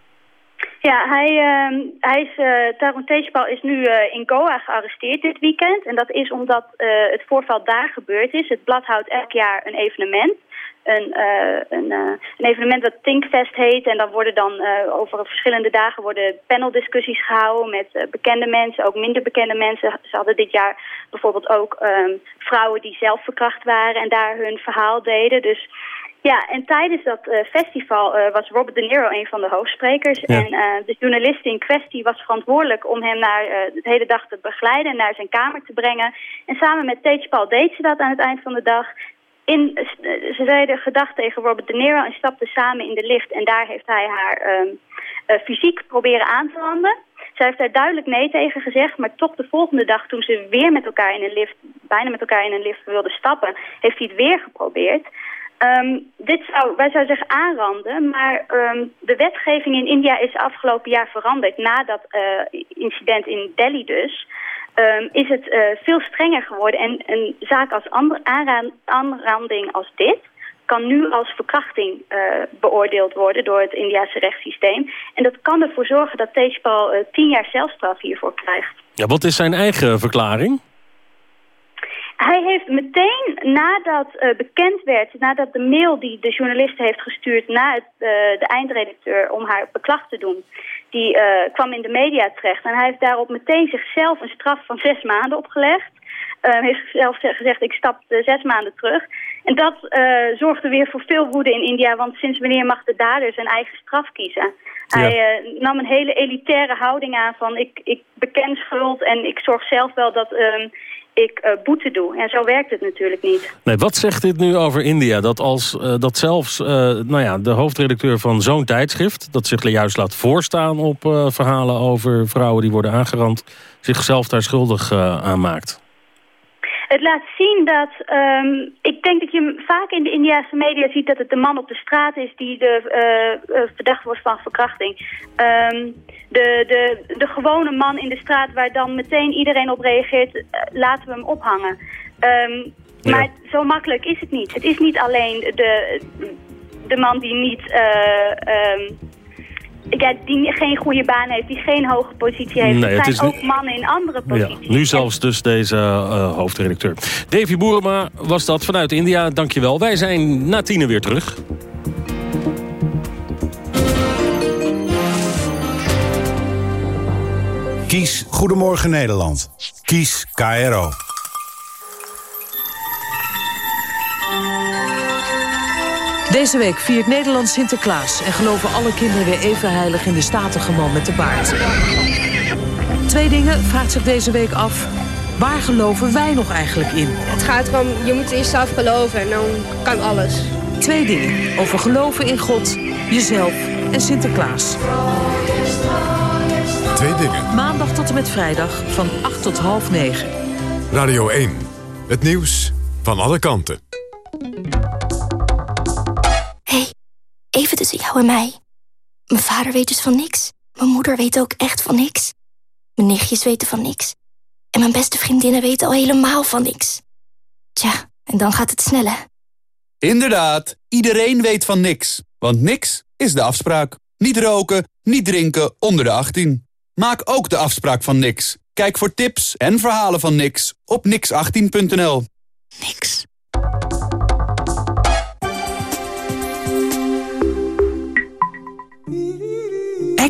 Ja, hij, ehm, hij is, eh Tejpal is nu eh, in Goa gearresteerd dit weekend. En dat is omdat eh, het voorval daar gebeurd is. Het blad houdt elk jaar een evenement. Een, eh, een, eh, een evenement dat Thinkfest heet. En dan worden dan eh, over verschillende dagen worden paneldiscussies gehouden met bekende mensen, ook minder bekende mensen. Ze hadden dit jaar bijvoorbeeld ook ehm, vrouwen die zelf verkracht waren en daar hun verhaal deden. Dus ja, en tijdens dat festival was Robert De Niro een van de hoofdsprekers. Ja. En de journalist in kwestie was verantwoordelijk om hem naar, de hele dag te begeleiden en naar zijn kamer te brengen. En samen met Tejpal deed ze dat aan het eind van de dag. In, eh, ze zeiden gedag tegen Robert De Niro en stapten samen in de lift. En daar heeft hij haar ehm, eh, fysiek proberen aan te randen. Zij heeft daar duidelijk nee tegen gezegd, maar toch de volgende dag toen ze weer met elkaar in een lift, bijna met elkaar in een lift wilden stappen, heeft hij het weer geprobeerd. Ehm, dit zou, wij zouden zeggen aanranden, maar ehm, de wetgeving in India is afgelopen jaar veranderd. Na dat uh, incident in Delhi dus, um, is het uh, veel strenger geworden. En een zaak als aanranding als dit kan nu als verkrachting uh, beoordeeld worden door het Indiase rechtssysteem. En dat kan ervoor zorgen dat Tejpal uh, tien jaar celstraf hiervoor krijgt. Ja, wat is zijn eigen verklaring? Hij heeft meteen nadat uh, bekend werd, nadat de mail die de journalist heeft gestuurd naar het, uh, de eindredacteur om haar beklag te doen, die uh, kwam in de media terecht. En hij heeft daarop meteen zichzelf een straf van zes maanden opgelegd. Hij heeft zelf gezegd, ik stap zes maanden terug. En dat zorgde weer voor veel woede in India, want sinds wanneer mag de dader zijn eigen straf kiezen? Ja. Hij nam een hele elitaire houding aan van ik, ik beken schuld en ik zorg zelf wel dat ehm, ik uh, boete doe. En zo werkt het natuurlijk niet. Nee, wat zegt dit nu over India? Dat, als, uh, dat zelfs uh, nou ja, de hoofdredacteur van zo'n tijdschrift... dat zich juist laat voorstaan op verhalen over vrouwen die worden aangerand... zichzelf daar schuldig aan maakt? Het laat zien dat, um, ik denk dat je vaak in de Indiase media ziet dat het de man op de straat is die de uh, uh, verdacht wordt van verkrachting. Um, de, de, de gewone man in de straat waar dan meteen iedereen op reageert, uh, laten we hem ophangen. Um, ja. Maar zo makkelijk is het niet. Het is niet alleen de, de man die niet ja, die geen goede baan heeft, die geen hoge positie heeft. Nee, het zijn ook mannen in andere posities. Ja, nu zelfs dus deze uh, hoofdredacteur. Davy Boerema was dat vanuit India, dankjewel. Wij zijn na tienen weer terug. Kies Goedemorgen Nederland. Kies KRO. Deze week viert Nederland Sinterklaas... en geloven alle kinderen weer even heilig in de statige man met de baard. Twee dingen vraagt zich deze week af. Waar geloven wij nog eigenlijk in? Het gaat erom, je moet in jezelf geloven en dan kan alles. Twee dingen over geloven in God, jezelf en Sinterklaas. Twee dingen. Maandag tot en met vrijdag van 8 tot half 9. Radio 1. Het nieuws van alle kanten. Even tussen jou en mij. Mijn vader weet dus van niks. Mijn moeder weet ook echt van niks. Mijn nichtjes weten van niks. En mijn beste vriendinnen weten al helemaal van niks. Tja, en dan gaat het sneller. Inderdaad, iedereen weet van niks. Want niks is de afspraak. Niet roken, niet drinken onder de 18. Maak ook de afspraak van niks. Kijk voor tips en verhalen van niks op nix18.nl. Niks.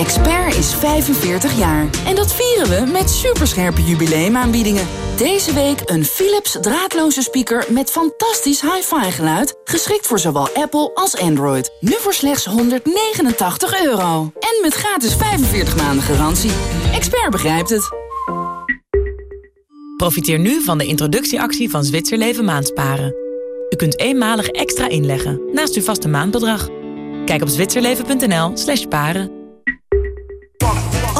Expert is 45 jaar. En dat vieren we met superscherpe jubileumaanbiedingen. Deze week een Philips draadloze speaker met fantastisch hi-fi geluid. Geschikt voor zowel Apple als Android. Nu voor slechts 189 euro. En met gratis 45 maanden garantie. Expert begrijpt het. Profiteer nu van de introductieactie van Zwitserleven Maandsparen. U kunt eenmalig extra inleggen naast uw vaste maandbedrag. Kijk op zwitserleven.nl slash paren.